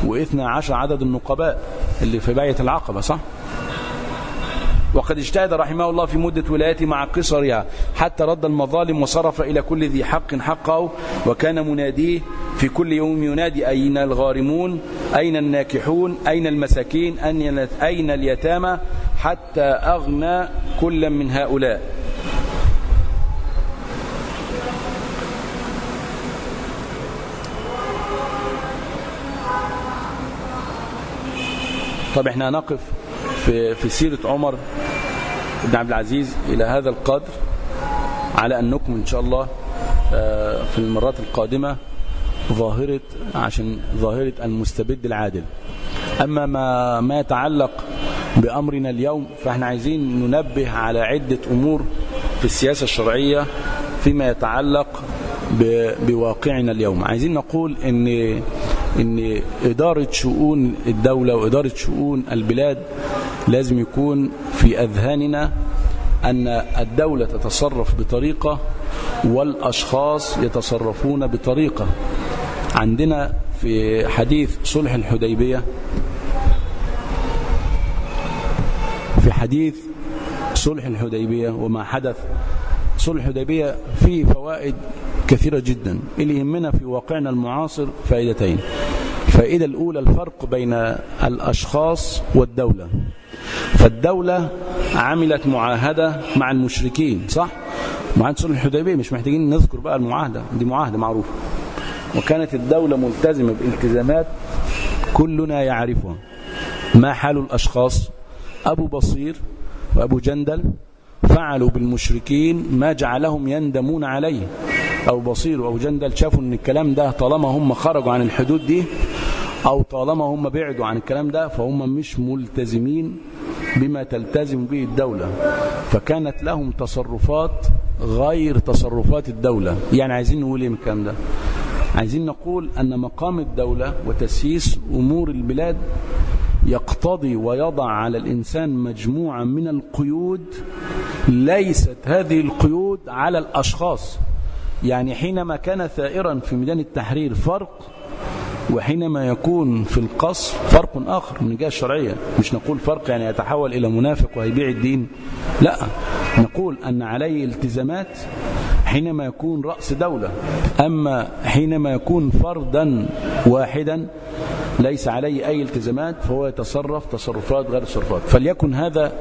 [SPEAKER 1] واثنى عشر عدد النقباء اللي في باية العقبة صح؟ وقد اجتهد رحمه الله في مدة ولايته مع قصرها حتى رد المظالم وصرف إلى كل ذي حق حقه وكان مناديه في كل يوم ينادي أين الغارمون؟ أين الناكحون؟ أين المساكين؟ أين اليتامى؟ حتى أغنى كل من هؤلاء. طب إحنا هنقف في, في سيرة عمر بن عبد العزيز إلى هذا القدر على أن نكمل إن شاء الله في المرات القادمة ظاهرة عشان ظاهرة المستبد العادل. أما ما, ما يتعلق بأمرنا اليوم فإحنا عايزين ننبه على عدة أمور في السياسة الشرعية فيما يتعلق بواقعنا اليوم. عايزين نقول إن إن إدارة شؤون الدولة وإدارة شؤون البلاد لازم يكون في أذهاننا أن الدولة تتصرف بطريقة والأشخاص يتصرفون بطريقة. عندنا في حديث صلح الحديبية في حديث صلح الحديبية وما حدث. صلح الحديبية فيه فوائد كثيرة جدا اللي يهمنا في واقعنا المعاصر فائدتين. الفائدة الأولى الفرق بين الأشخاص والدولة. فالدولة عملت معاهدة مع المشركين صح؟ معاهدة صلح الحديبية مش محتاجين نذكر بقى المعاهدة دي معاهدة معروفة. وكانت الدولة ملتزمة بالتزامات كلنا يعرفها. ما حال الأشخاص؟ أبو بصير وأبو جندل فعلوا بالمشركين ما جعلهم يندمون عليه. أو بصير وأبو جندل شافوا أن الكلام ده طالما هم خرجوا عن الحدود دي أو طالما هم بعدوا عن الكلام ده فهم مش ملتزمين بما تلتزم به الدولة. فكانت لهم تصرفات غير تصرفات الدولة. يعني عايزين نقول إيه من الكلام ده؟ عايزين نقول أن مقام الدولة وتسييس أمور البلاد يقتضي ويضع على الإنسان مجموعة من القيود ليست هذه القيود على الأشخاص. يعني حينما كان ثائرا في ميدان التحرير فرق وحينما يكون في القصر فرق آخر من الجهة الشرعية. مش نقول فرق يعني يتحول إلى منافق ويبيع الدين لا. نقول أن عليه التزامات حينما يكون رأس دولة. أما حينما يكون فردا واحدا ليس عليه أي التزامات فهو يتصرف تصرفات غير تصرفات فليكن هذا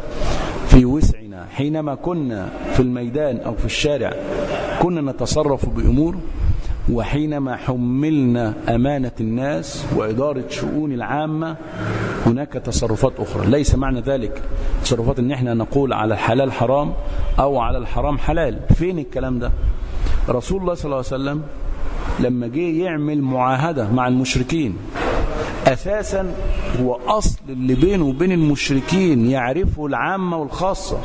[SPEAKER 1] في حينما كنا في الميدان أو في الشارع كنا نتصرف بأمور وحينما حملنا أمانة الناس وإدارة شؤون العامة هناك تصرفات أخرى. ليس معنى ذلك تصرفات إن إحنا نقول على الحلال حرام أو على الحرام حلال. فين الكلام ده؟ رسول الله صلى الله عليه وسلم لما جه يعمل معاهدة مع المشركين أساسا هو أصل اللي بينه وبين المشركين يعرفه العامة والخاصة.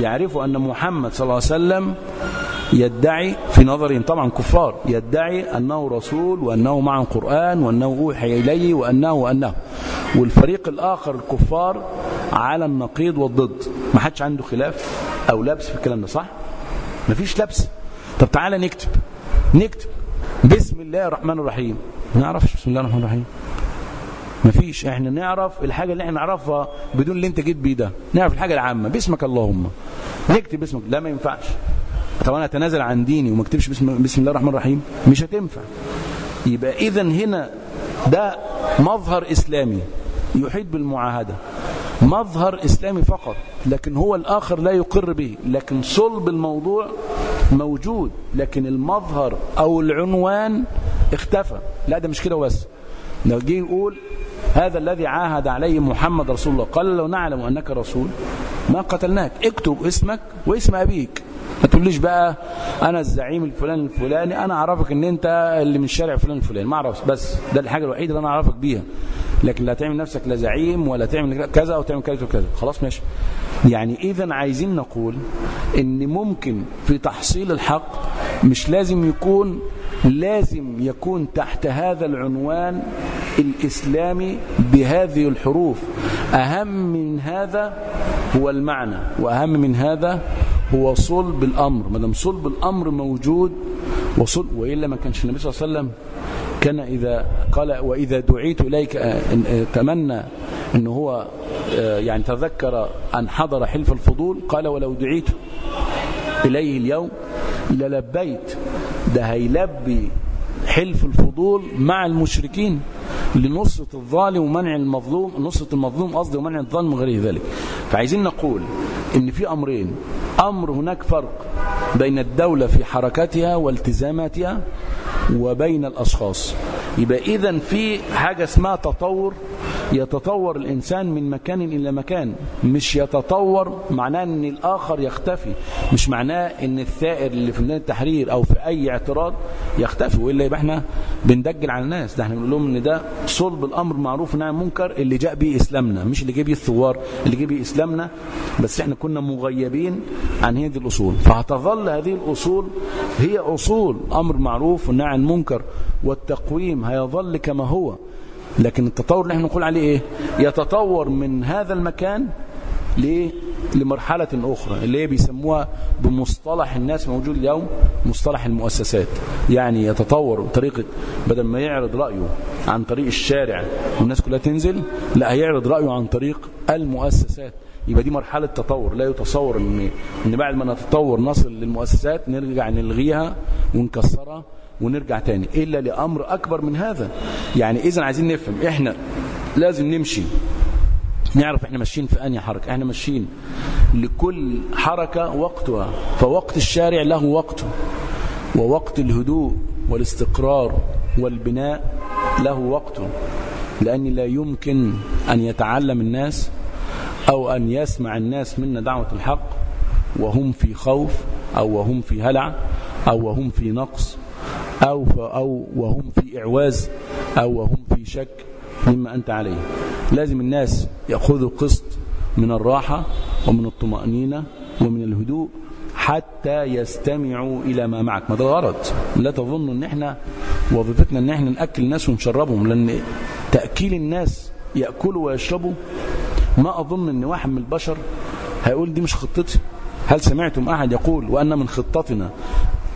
[SPEAKER 1] يعرفوا أن محمد صلى الله عليه وسلم يدعي في نظرهم طبعا كفار يدعي أنه رسول وأنه معه قرآن وأنه أوحي إليه وأنه وأنه. والفريق الآخر الكفار على النقيض والضد. ما حدش عنده خلاف أو لبس في الكلام ده صح؟ ما فيش لبس. طب تعالى نكتب نكتب. بسم الله الرحمن الرحيم. ما نعرفش بسم الله الرحمن الرحيم. ما فيش إحنا نعرف الحاجة اللي إحنا نعرفها بدون اللي انت جيت بيه ده. نعرف الحاجة العامة. باسمك اللهم. نكتب باسمك. لا ما ينفعش. طب أنا اتنازل عن ديني وما اكتبش بسم, بسم الله الرحمن الرحيم؟ مش هتنفع. يبقى اذا هنا ده مظهر إسلامي. يحيط بالمعاهدة. مظهر إسلامي فقط. لكن هو الآخر لا يقر به. لكن صلب الموضوع موجود. لكن المظهر أو العنوان اختفى. لا ده مش كده بس لو جه يقول هذا الذي عاهد عليه محمد رسول الله. قال لو نعلم أنك رسول ما قتلناك. اكتب اسمك واسم أبيك. ما تقوليش بقى أنا الزعيم الفلاني الفلاني أنا أعرفك أن أنت اللي من الشارع فلان الفلاني. ما أعرفش. بس ده الحاجة الوحيدة اللي أنا أعرفك بيها. لكن لا تعمل نفسك لا زعيم ولا تعمل كذا أو تعمل كذا وكذا. خلاص ماشي. يعني إذا عايزين نقول أن ممكن في تحصيل الحق مش لازم يكون لازم يكون تحت هذا العنوان الإسلامي بهذه الحروف. أهم من هذا هو المعنى وأهم من هذا هو صلب الأمر. ما دام صلب الأمر موجود وصلب وإلا ما كانش النبي صلى الله عليه وسلم كان إذا قال وإذا دعيت إليك تمنى أنه هو يعني تذكر أن حضر حلف الفضول قال ولو دعيت إليه اليوم للبيت ده هيلبي حلف الفضول مع المشركين لنصرة الظالم ومنع المظلوم نصرة المظلوم قصدي ومنع الظالم وغير ذلك. فعايزين نقول إن في أمرين أمر هناك فرق بين الدولة في حركاتها والتزاماتها وبين الأشخاص. يبقى اذا في حاجة اسمها تطور يتطور الإنسان من مكان إلى مكان. مش يتطور معناه أن الآخر يختفي. مش معناه أن الثائر اللي في ميدان التحرير أو في أي اعتراض يختفي وإلا يبقى إحنا بندجل على الناس. ده إحنا بنقول لهم أن ده صلب الأمر معروف نعم منكر اللي جاء به إسلامنا. مش اللي جاء به الثوار اللي جاء به إسلامنا. بس إحنا كنا مغيبين عن هذه الأصول. فهتظل هذه الأصول هي أصول أمر معروف ونهي عن منكر والتقويم هيظل كما هو. لكن التطور اللي إحنا نقول عليه إيه؟ يتطور من هذا المكان ليه لمرحلة أخرى اللي هي بيسموها بمصطلح الناس موجود اليوم مصطلح المؤسسات. يعني يتطور بطريقة بدل ما يعرض رأيه عن طريق الشارع والناس كلها تنزل لا هيعرض رأيه عن طريق المؤسسات. يبقى دي مرحلة تطور. لا يتصور ان, إن بعد ما نتطور نصل للمؤسسات نرجع نلغيها ونكسرها ونرجع تاني. إلا لأمر أكبر من هذا. يعني إذا عايزين نفهم. إحنا لازم نمشي. نعرف إحنا ماشيين في أنهي حركة. إحنا ماشيين لكل حركة وقتها. فوقت الشارع له وقته. ووقت الهدوء والاستقرار والبناء له وقته. لأن لا يمكن أن يتعلم الناس أو أن يسمع الناس منا دعوة الحق وهم في خوف أو وهم في هلع أو وهم في نقص أو, أو وهم في إعواز أو وهم في شك مما أنت عليه. لازم الناس يأخذوا قسط من الراحة ومن الطمأنينة ومن الهدوء حتى يستمعوا إلى ما معك. ما ده غرض. لا تظن إن إحنا وظيفتنا إن إحنا نأكل الناس ونشربهم لأن تأكيل الناس يأكلوا ويشربوا ما أظن إن واحد من البشر هيقول دي مش خطتي. هل سمعتم أحد يقول وأن من خطتنا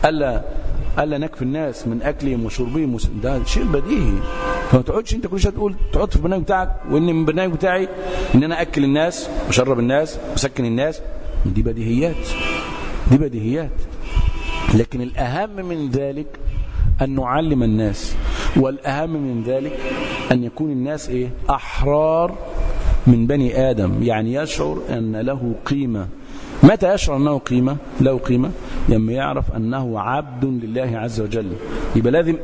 [SPEAKER 1] ألا ألا نكفي الناس من أكلهم وشربهم ده شيء بديهي. فما تقعدش أنت كل شوية تقول تحط في البرنامج بتاعك وإن من البرنامج بتاعي إن أنا أكل الناس وأشرب الناس وأسكن الناس. دي بديهيات. دي بديهيات. لكن الأهم من ذلك أن نعلم الناس والأهم من ذلك أن يكون الناس إيه؟ أحرار من بني آدم يعني يشعر أن له قيمة. متى يشعر أنه قيمة؟ له قيمة؟ لما يعرف أنه عبد لله عز وجل. يبقى لازم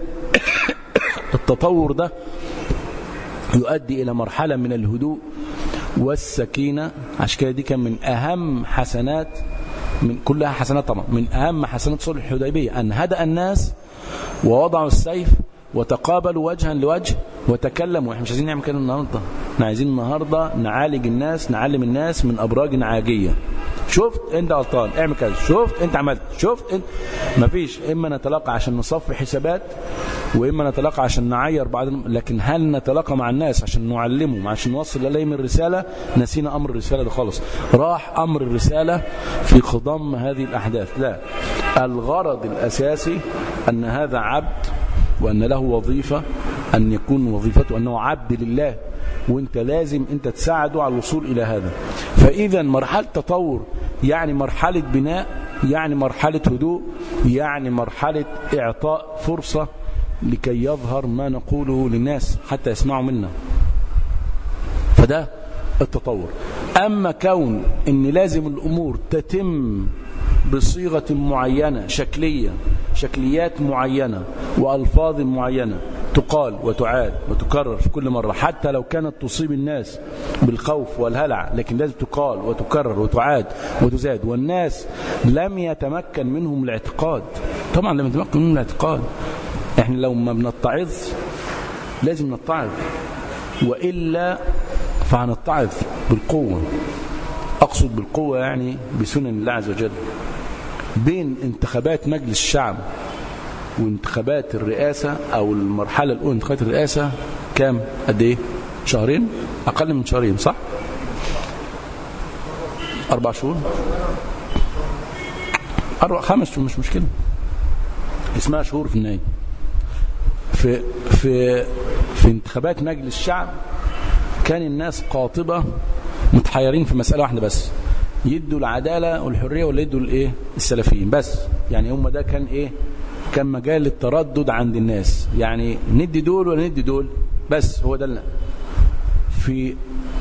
[SPEAKER 1] التطور ده يؤدي إلى مرحلة من الهدوء والسكينة. عشان كده دي كان من أهم حسنات من كلها حسنات طبعا. من أهم حسنات صلح الحديبية. أن هدأ الناس ووضعوا السيف وتقابلوا وجها لوجه وتكلموا. إحنا مش عايزين نعمل كده النهارده. إحنا عايزين النهارده نعالج الناس نعلم الناس من أبراج عاجية. شفت أنت غلطان اعمل كذا. شفت أنت عملت. شفت أنت. مفيش. إما نتلاقى عشان نصفي حسابات وإما نتلاقى عشان نعير بعض لكن هل نتلاقى مع الناس عشان نعلمهم عشان نوصل إليهم الرسالة؟ نسينا أمر الرسالة ده خالص. راح أمر الرسالة في خضم هذه الأحداث. لا. الغرض الأساسي أن هذا عبد وأن له وظيفة أن يكون وظيفته أنه عبد لله. وأنت لازم أنت تساعده على الوصول إلى هذا. فإذا مرحلة تطور يعني مرحلة بناء يعني مرحلة هدوء يعني مرحلة إعطاء فرصة لكي يظهر ما نقوله للناس حتى يسمعوا منا. فده التطور. أما كون إن لازم الأمور تتم بصيغة معينة شكلية شكليات معينة وألفاظ معينة تقال وتعاد وتكرر في كل مرة حتى لو كانت تصيب الناس بالخوف والهلع لكن لازم تقال وتكرر وتعاد وتزاد. والناس لم يتمكن منهم الاعتقاد. طبعا لم يتمكن منهم الاعتقاد. إحنا لو ما بنتعظ لازم نتعظ. وإلا فهنتعظ بالقوة. أقصد بالقوة يعني بسنن الله عز وجل. بين انتخابات مجلس الشعب وانتخابات الرئاسة أو المرحلة الأولى انتخابات الرئاسة كام؟ قد إيه؟ شهرين؟ أقل من شهرين صح؟ أربع شهور؟ أربع خمس شهور مش مشكلة. اسمها شهور في النهاية. في في في انتخابات مجلس الشعب كان الناس قاطبة متحيرين في مسألة واحدة بس. يدوا العدالة والحرية ولا يدوا الايه؟ السلفيين. بس يعني هم ده كان إيه؟ كان مجال للتردد عند الناس. يعني ندي دول ولا ندي دول؟ بس هو ده في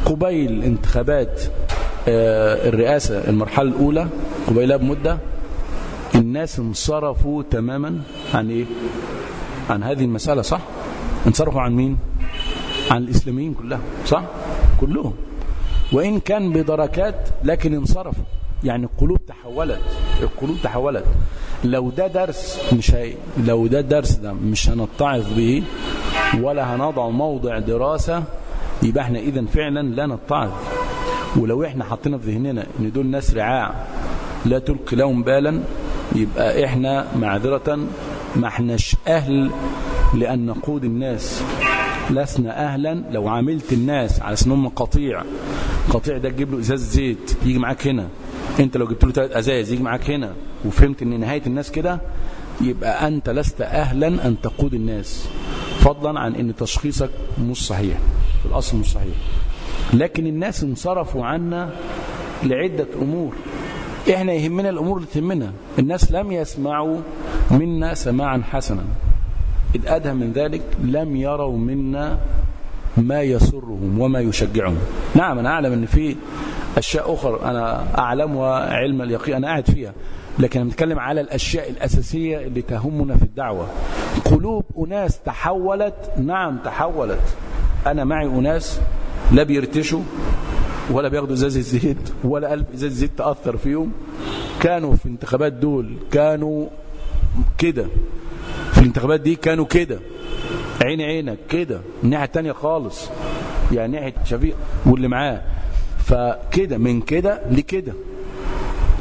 [SPEAKER 1] قبيل انتخابات الرئاسة المرحلة الأولى قبيلها بمدة الناس انصرفوا تماما عن إيه؟ عن هذه المسألة صح؟ انصرفوا عن مين؟ عن الإسلاميين كلهم صح؟ كلهم. وإن كان بدركات لكن انصرفوا يعني القلوب تحولت القلوب تحولت. لو ده درس مش هي لو ده درس ده مش هنتعظ به ولا هنضع موضع دراسة يبقى إحنا اذا فعلا لا نتعظ. ولو إحنا حطينا في ذهننا إن دول ناس رعاع لا تلقي لهم بالا يبقى إحنا معذرة. ما إحناش أهل لأن نقود الناس. لسنا أهلا. لو عاملت الناس على سنهم قطيع قطيع ده تجيب له إزاز زيت يجي معاك هنا. أنت لو جبت له ثلاث ازاز يجي معاك هنا. وفهمت إن نهاية الناس كده يبقى أنت لست أهلا أن تقود الناس. فضلا عن إن تشخيصك مش صحيح في الأصل مش صحيح. لكن الناس انصرفوا عنا لعدة أمور. إحنا يهمنا الأمور اللي تهمنا. الناس لم يسمعوا منا سماعا حسنا. إذ أدهى من ذلك لم يروا منا ما يسرهم وما يشجعهم. نعم أنا أعلم أن في أشياء أخرى أنا أعلمها علم اليقين أنا قاعد فيها. لكن أنا بتكلم على الأشياء الأساسية اللي تهمنا في الدعوة قلوب أناس تحولت نعم تحولت. أنا معي أناس لا بيرتشوا ولا بياخدوا ازاز الزيت ولا ألف ازاز زيت تأثر فيهم. كانوا في انتخابات دول كانوا كده. في الانتخابات دي كانوا كده. عين عينك كده الناحية التانية خالص. يعني ناحية شفيق واللي معاه. فكده من كده لكده.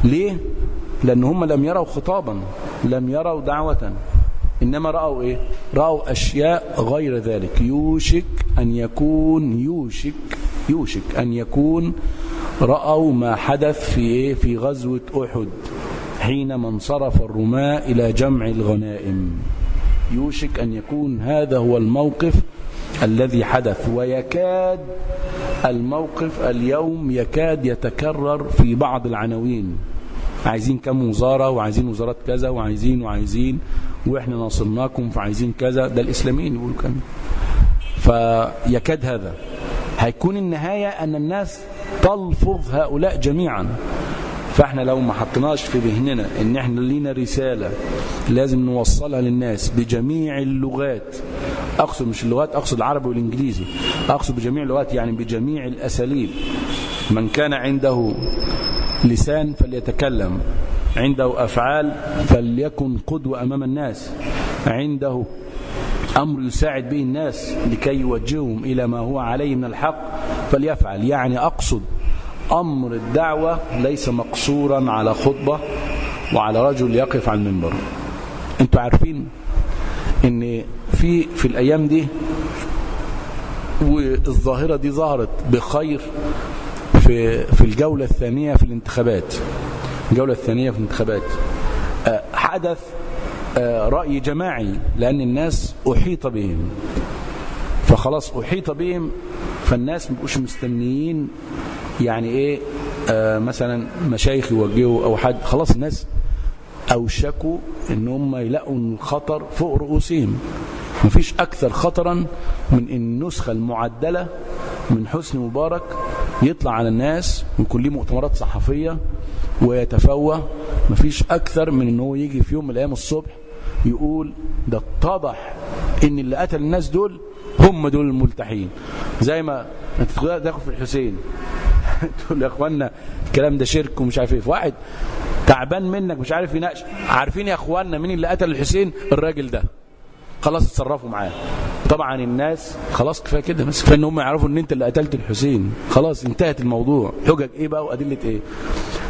[SPEAKER 1] ليه؟ لأن هم لم يروا خطابا لم يروا دعوة. إنما رأوا إيه؟ رأوا أشياء غير ذلك. يوشك أن يكون يوشك يوشك أن يكون رأوا ما حدث في إيه؟ في غزوة أحد حينما انصرف الرماة إلى جمع الغنائم. يوشك أن يكون هذا هو الموقف الذي حدث ويكاد الموقف اليوم يكاد يتكرر في بعض العناوين. عايزين كم وزارة وعايزين وزارات كذا وعايزين وعايزين وإحنا ناصرناكم فعايزين كذا. ده الإسلاميين يقولوا كم فيكاد هذا. هيكون النهاية أن الناس تلفظ هؤلاء جميعا. فاحنا لو ما حطيناش في ذهننا إن إحنا لينا رسالة لازم نوصلها للناس بجميع اللغات. أقصد مش اللغات أقصد العربي والإنجليزي. أقصد بجميع اللغات يعني بجميع الأساليب. من كان عنده لسان فليتكلم عنده أفعال فليكن قدوة أمام الناس عنده أمر يساعد به الناس لكي يوجههم إلى ما هو عليه من الحق فليفعل. يعني أقصد أمر الدعوة ليس مقصورا على خطبة وعلى رجل يقف على المنبر. أنتوا عارفين إن في في الأيام دي والظاهرة دي ظهرت بخير في في الجولة الثانية في الانتخابات. الجولة الثانية في الانتخابات. حدث رأي جماعي لأن الناس أحيط بهم. فخلاص أحيط بهم فالناس مبقوش مستنيين يعني إيه؟ آه مثلا مشايخ يوجهوا أو حد خلاص الناس أوشكوا إن هم يلاقوا الخطر فوق رؤوسهم. مفيش أكثر خطرا من إن النسخة المعدلة من حسني مبارك يطلع على الناس ويكون ليه مؤتمرات صحفية ويتفوه. مفيش أكثر من إن هو يجي في يوم من الأيام الصبح يقول ده اتضح إن اللي قتل الناس دول هم دول الملتحين. زي ما تاخد في الحسين. تقول يا اخوانا الكلام ده شرك ومش عارف إيه. واحد تعبان منك مش عارف يناقش. عارفين يا اخوانا مين اللي قتل الحسين؟ الراجل ده. خلاص اتصرفوا معاه. طبعا الناس خلاص كفاية كده. بس كفاية إن هم يعرفوا إن أنت اللي قتلت الحسين. خلاص انتهت الموضوع. حجج إيه بقى وادله إيه؟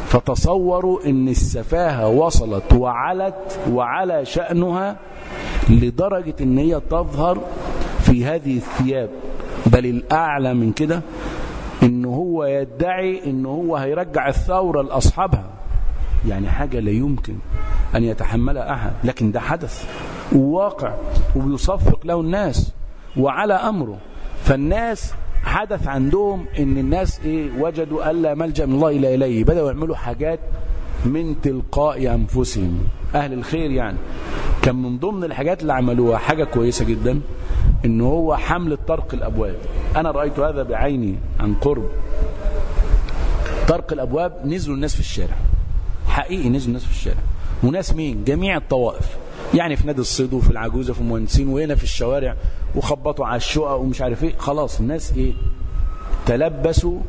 [SPEAKER 1] فتصوروا إن السفاهة وصلت وعلت وعلى شأنها لدرجة إن هي تظهر في هذه الثياب. بل الأعلى من كده هو يدعي ان هو هيرجع الثورة لأصحابها. يعني حاجة لا يمكن أن يتحملها أحد لكن ده حدث وواقع وبيصفق له الناس وعلى أمره. فالناس حدث عندهم إن الناس إيه وجدوا ألا ملجأ من الله إلى إليه بدأوا يعملوا حاجات من تلقاء أنفسهم. أهل الخير يعني. كان من ضمن الحاجات اللي عملوها حاجة كويسة جدا إن هو حمل طرق الأبواب. أنا رأيت هذا بعيني عن قرب. طرق الأبواب نزلوا الناس في الشارع. حقيقي نزلوا الناس في الشارع. وناس مين؟ جميع الطوائف.
[SPEAKER 2] يعني في نادي الصيد وفي العجوزة في المهندسين وهنا في الشوارع وخبطوا على الشقق ومش عارف إيه. خلاص الناس إيه؟ تلبسوا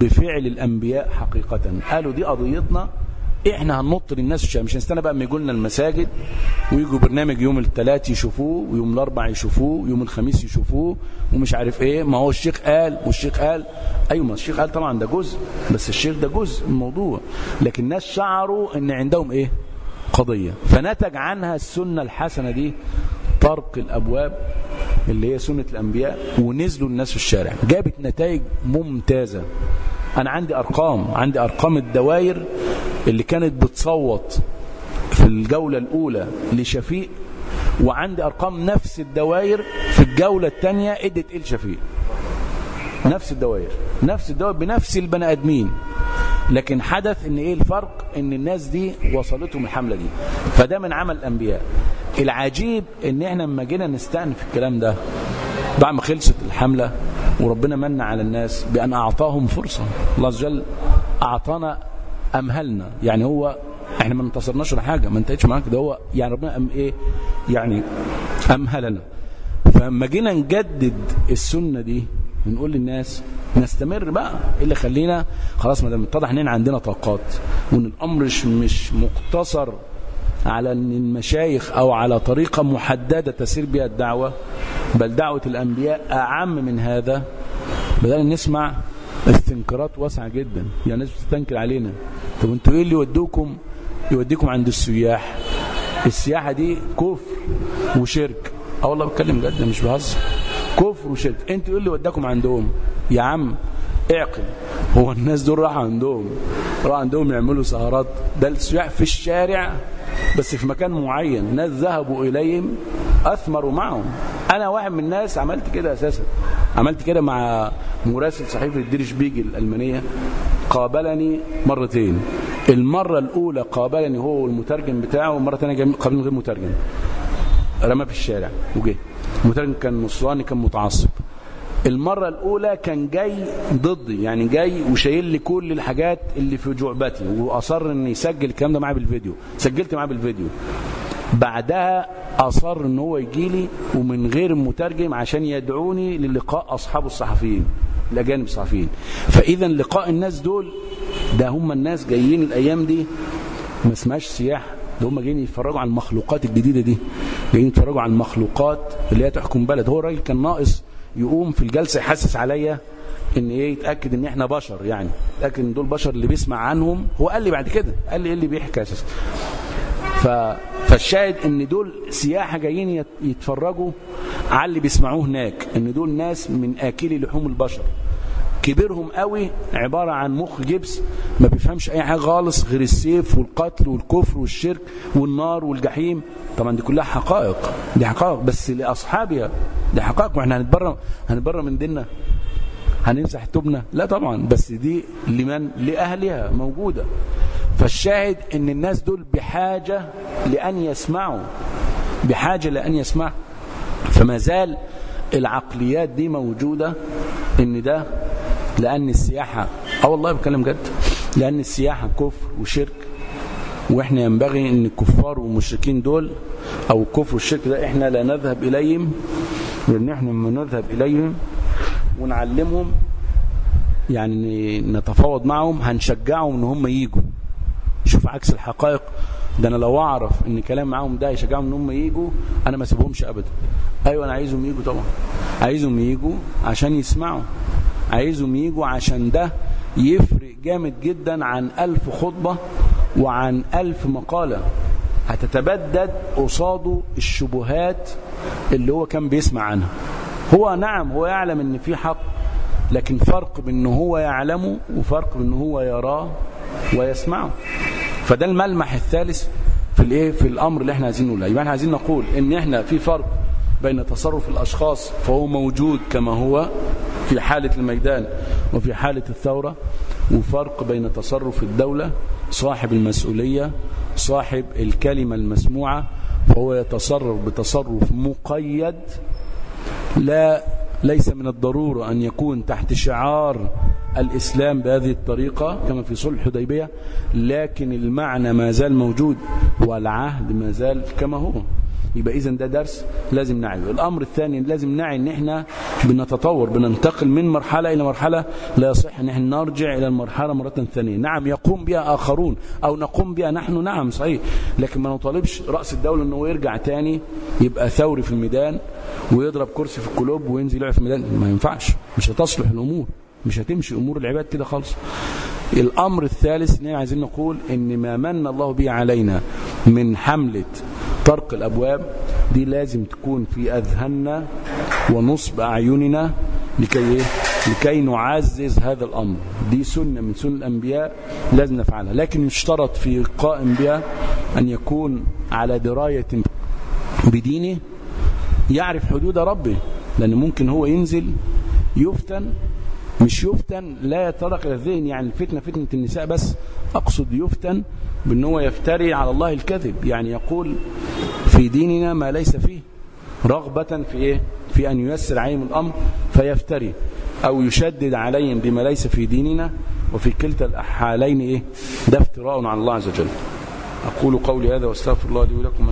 [SPEAKER 2] بفعل الأنبياء حقيقة. قالوا دي قضيتنا إحنا هننط للناس الشام مش هنستنى بقى اما يجوا لنا المساجد ويجوا برنامج يوم الثلاث يشوفوه ويوم الأربع يشوفوه ويوم الخميس يشوفوه ومش عارف إيه. ما هو الشيخ قال والشيخ قال أيوه ما الشيخ قال طبعا ده جزء بس الشيخ ده جزء من الموضوع. لكن الناس شعروا إن عندهم إيه؟ قضية. فنتج عنها السنة الحسنة دي طرق الأبواب اللي هي سنة الأنبياء ونزلوا الناس في الشارع. جابت نتائج ممتازة. أنا عندي أرقام عندي أرقام الدوائر اللي كانت بتصوت في الجولة الأولى لشفيق وعندي أرقام نفس الدوائر في الجولة الثانية إدت إل شفيق. نفس الدوائر نفس الدوائر بنفس البني آدمين. لكن حدث إن إيه الفرق؟ إن الناس دي وصلتهم الحملة دي. فده من عمل الأنبياء. العجيب إن إحنا لما جينا نستأنف الكلام ده بعد ما خلصت الحملة وربنا من على الناس بأن أعطاهم فرصة. الله عز وجل أعطانا أمهلنا يعني هو إحنا ما انتصرناش ولا حاجة ما انتهتش معاك. ده هو يعني ربنا أم إيه؟ يعني أمهلنا فلما جينا نجدد السنة دي بنقول للناس نستمر بقى. إيه اللي خلينا؟ خلاص ما دام اتضح ان عندنا طاقات. وإن الأمر مش مقتصر على إن المشايخ أو على طريقة محددة تسير بها الدعوة بل دعوة الأنبياء أعم من هذا. بدأنا نسمع استنكارات واسعة جدا يعني الناس بتستنكر علينا. طب أنتوا إيه اللي يودوكم؟ يوديكم عند السياح. السياحة دي كفر وشرك. آه والله بتكلم جد مش بهزر. كفر وشرك. أنتوا إيه اللي وداكم عندهم؟ يا عم اعقل. هو الناس دول راحوا عندهم. راحوا عندهم يعملوا سهرات. ده السياح في الشارع بس في مكان معين ناس ذهبوا إليهم أثمروا معهم. أنا واحد من الناس عملت كده أساسا. عملت كده مع مراسل صحيفة الدير شبيجل الألمانية. قابلني مرتين. المرة الأولى قابلني هو والمترجم بتاعه والمرة الثانية قابلني غير مترجم. رمى في الشارع وجه. المترجم كان نصراني كان متعصب. المرة الأولى كان جاي ضدي يعني جاي وشايل لي كل الحاجات اللي في جعبتي وأصر أن يسجل الكلام ده معاه بالفيديو سجلت معاه بالفيديو. بعدها أصر أن هو يجي لي ومن غير المترجم عشان يدعوني للقاء أصحاب الصحفيين الأجانب الصحفيين. فإذا لقاء الناس دول ده هم الناس جايين الأيام دي ما اسمهاش سياحة ده هم جايين يتفرجوا على المخلوقات الجديدة دي جايين يتفرجوا على المخلوقات اللي هي تحكم بلد. هو الراجل كان ناقص يقوم في الجلسة يحسس عليا إن إيه يتأكد إن إحنا بشر يعني. يتأكد إن دول بشر اللي بيسمع عنهم. هو قال لي بعد كده قال لي إيه اللي بيحكي أساسا ف... فالشاهد إن دول سياحة جايين يتفرجوا على اللي بيسمعوه هناك. إن دول ناس من اكلي لحوم البشر. كبيرهم قوي عبارة عن مخ جبس ما بيفهمش أي حاجة خالص غير السيف والقتل والكفر والشرك والنار والجحيم. طبعا دي كلها حقائق دي حقائق. بس لاصحابها دي حقائق. وإحنا هنتبرى هنتبرى من ديننا. هنمسح توبنا لا طبعا. بس دي لمن؟ لأهلها موجودة. فالشاهد إن الناس دول بحاجة لأن يسمعوا. بحاجة لأن يسمعوا. فما زال العقليات دي موجودة إن ده لأن السياحة آه والله بتكلم جد لأن السياحة كفر وشرك وإحنا ينبغي إن الكفار والمشركين دول أو الكفر والشرك ده إحنا لا نذهب إليهم لأن إحنا لما نذهب إليهم ونعلمهم يعني نتفاوض معهم هنشجعهم إن هم يجوا شوف عكس الحقائق ده أنا لو أعرف إن كلام معاهم ده يشجعهم إن هم يجوا أنا ما أسيبهمش ابدا. أيوه أنا عايزهم يجوا طبعا. عايزهم يجوا عشان يسمعوا. عايزهم يجوا عشان ده يفرق جامد جدا عن ألف خطبة وعن ألف مقالة. هتتبدد قصاده الشبهات اللي هو كان بيسمع عنها. هو نعم هو يعلم إن في حق لكن فرق بان هو يعلمه وفرق بان هو يراه ويسمعه. فده الملمح الثالث في الإيه؟ في الأمر اللي إحنا عايزين نقوله. يبقى إحنا عايزين نقول إن إحنا في فرق بين تصرف الأشخاص فهو موجود كما هو في حالة الميدان وفي حالة الثورة وفرق بين تصرف الدولة صاحب المسؤولية صاحب الكلمة المسموعة فهو يتصرف بتصرف مقيد. لا ليس من الضرورة أن يكون تحت شعار الإسلام بهذه الطريقة كما في صلح حديبية لكن المعنى ما زال موجود والعهد ما زال كما هو. يبقى اذا ده درس لازم نعيه. الأمر الثاني لازم نعي إن إحنا بنتطور بننتقل من مرحلة إلى مرحلة لا يصح إن إحنا نرجع إلى المرحلة مرة ثانية. نعم يقوم بها آخرون أو نقوم بها نحن. نعم صحيح. لكن ما نطالبش رأس الدولة إنه يرجع تاني يبقى ثوري في الميدان ويضرب كرسي في الكلوب وينزل يلعب في الميدان. ما ينفعش. مش هتصلح الأمور. مش هتمشي أمور العباد كده خالص. الأمر الثالث إن عايزين نقول إن ما من الله به علينا من حملة طرق الأبواب دي لازم تكون في أذهاننا ونصب أعيننا لكي إيه؟ لكي نعزز هذا الأمر. دي سنة من سنن الأنبياء لازم نفعلها. لكن يشترط في القائم بها أن يكون على دراية بدينه يعرف حدود ربه لأن ممكن هو ينزل يفتن مش يفتن لا إلى الذهن يعني الفتنة فتنة النساء بس أقصد يفتن بان هو يفتري على الله الكذب يعني يقول في ديننا ما ليس فيه رغبة في إيه؟ في أن ييسر عليهم الأمر فيفتري أو يشدد عليهم بما ليس في ديننا وفي كلتا الحالين إيه؟ ده افتراء على الله عز وجل. أقول قولي هذا واستغفر الله لي ولكم.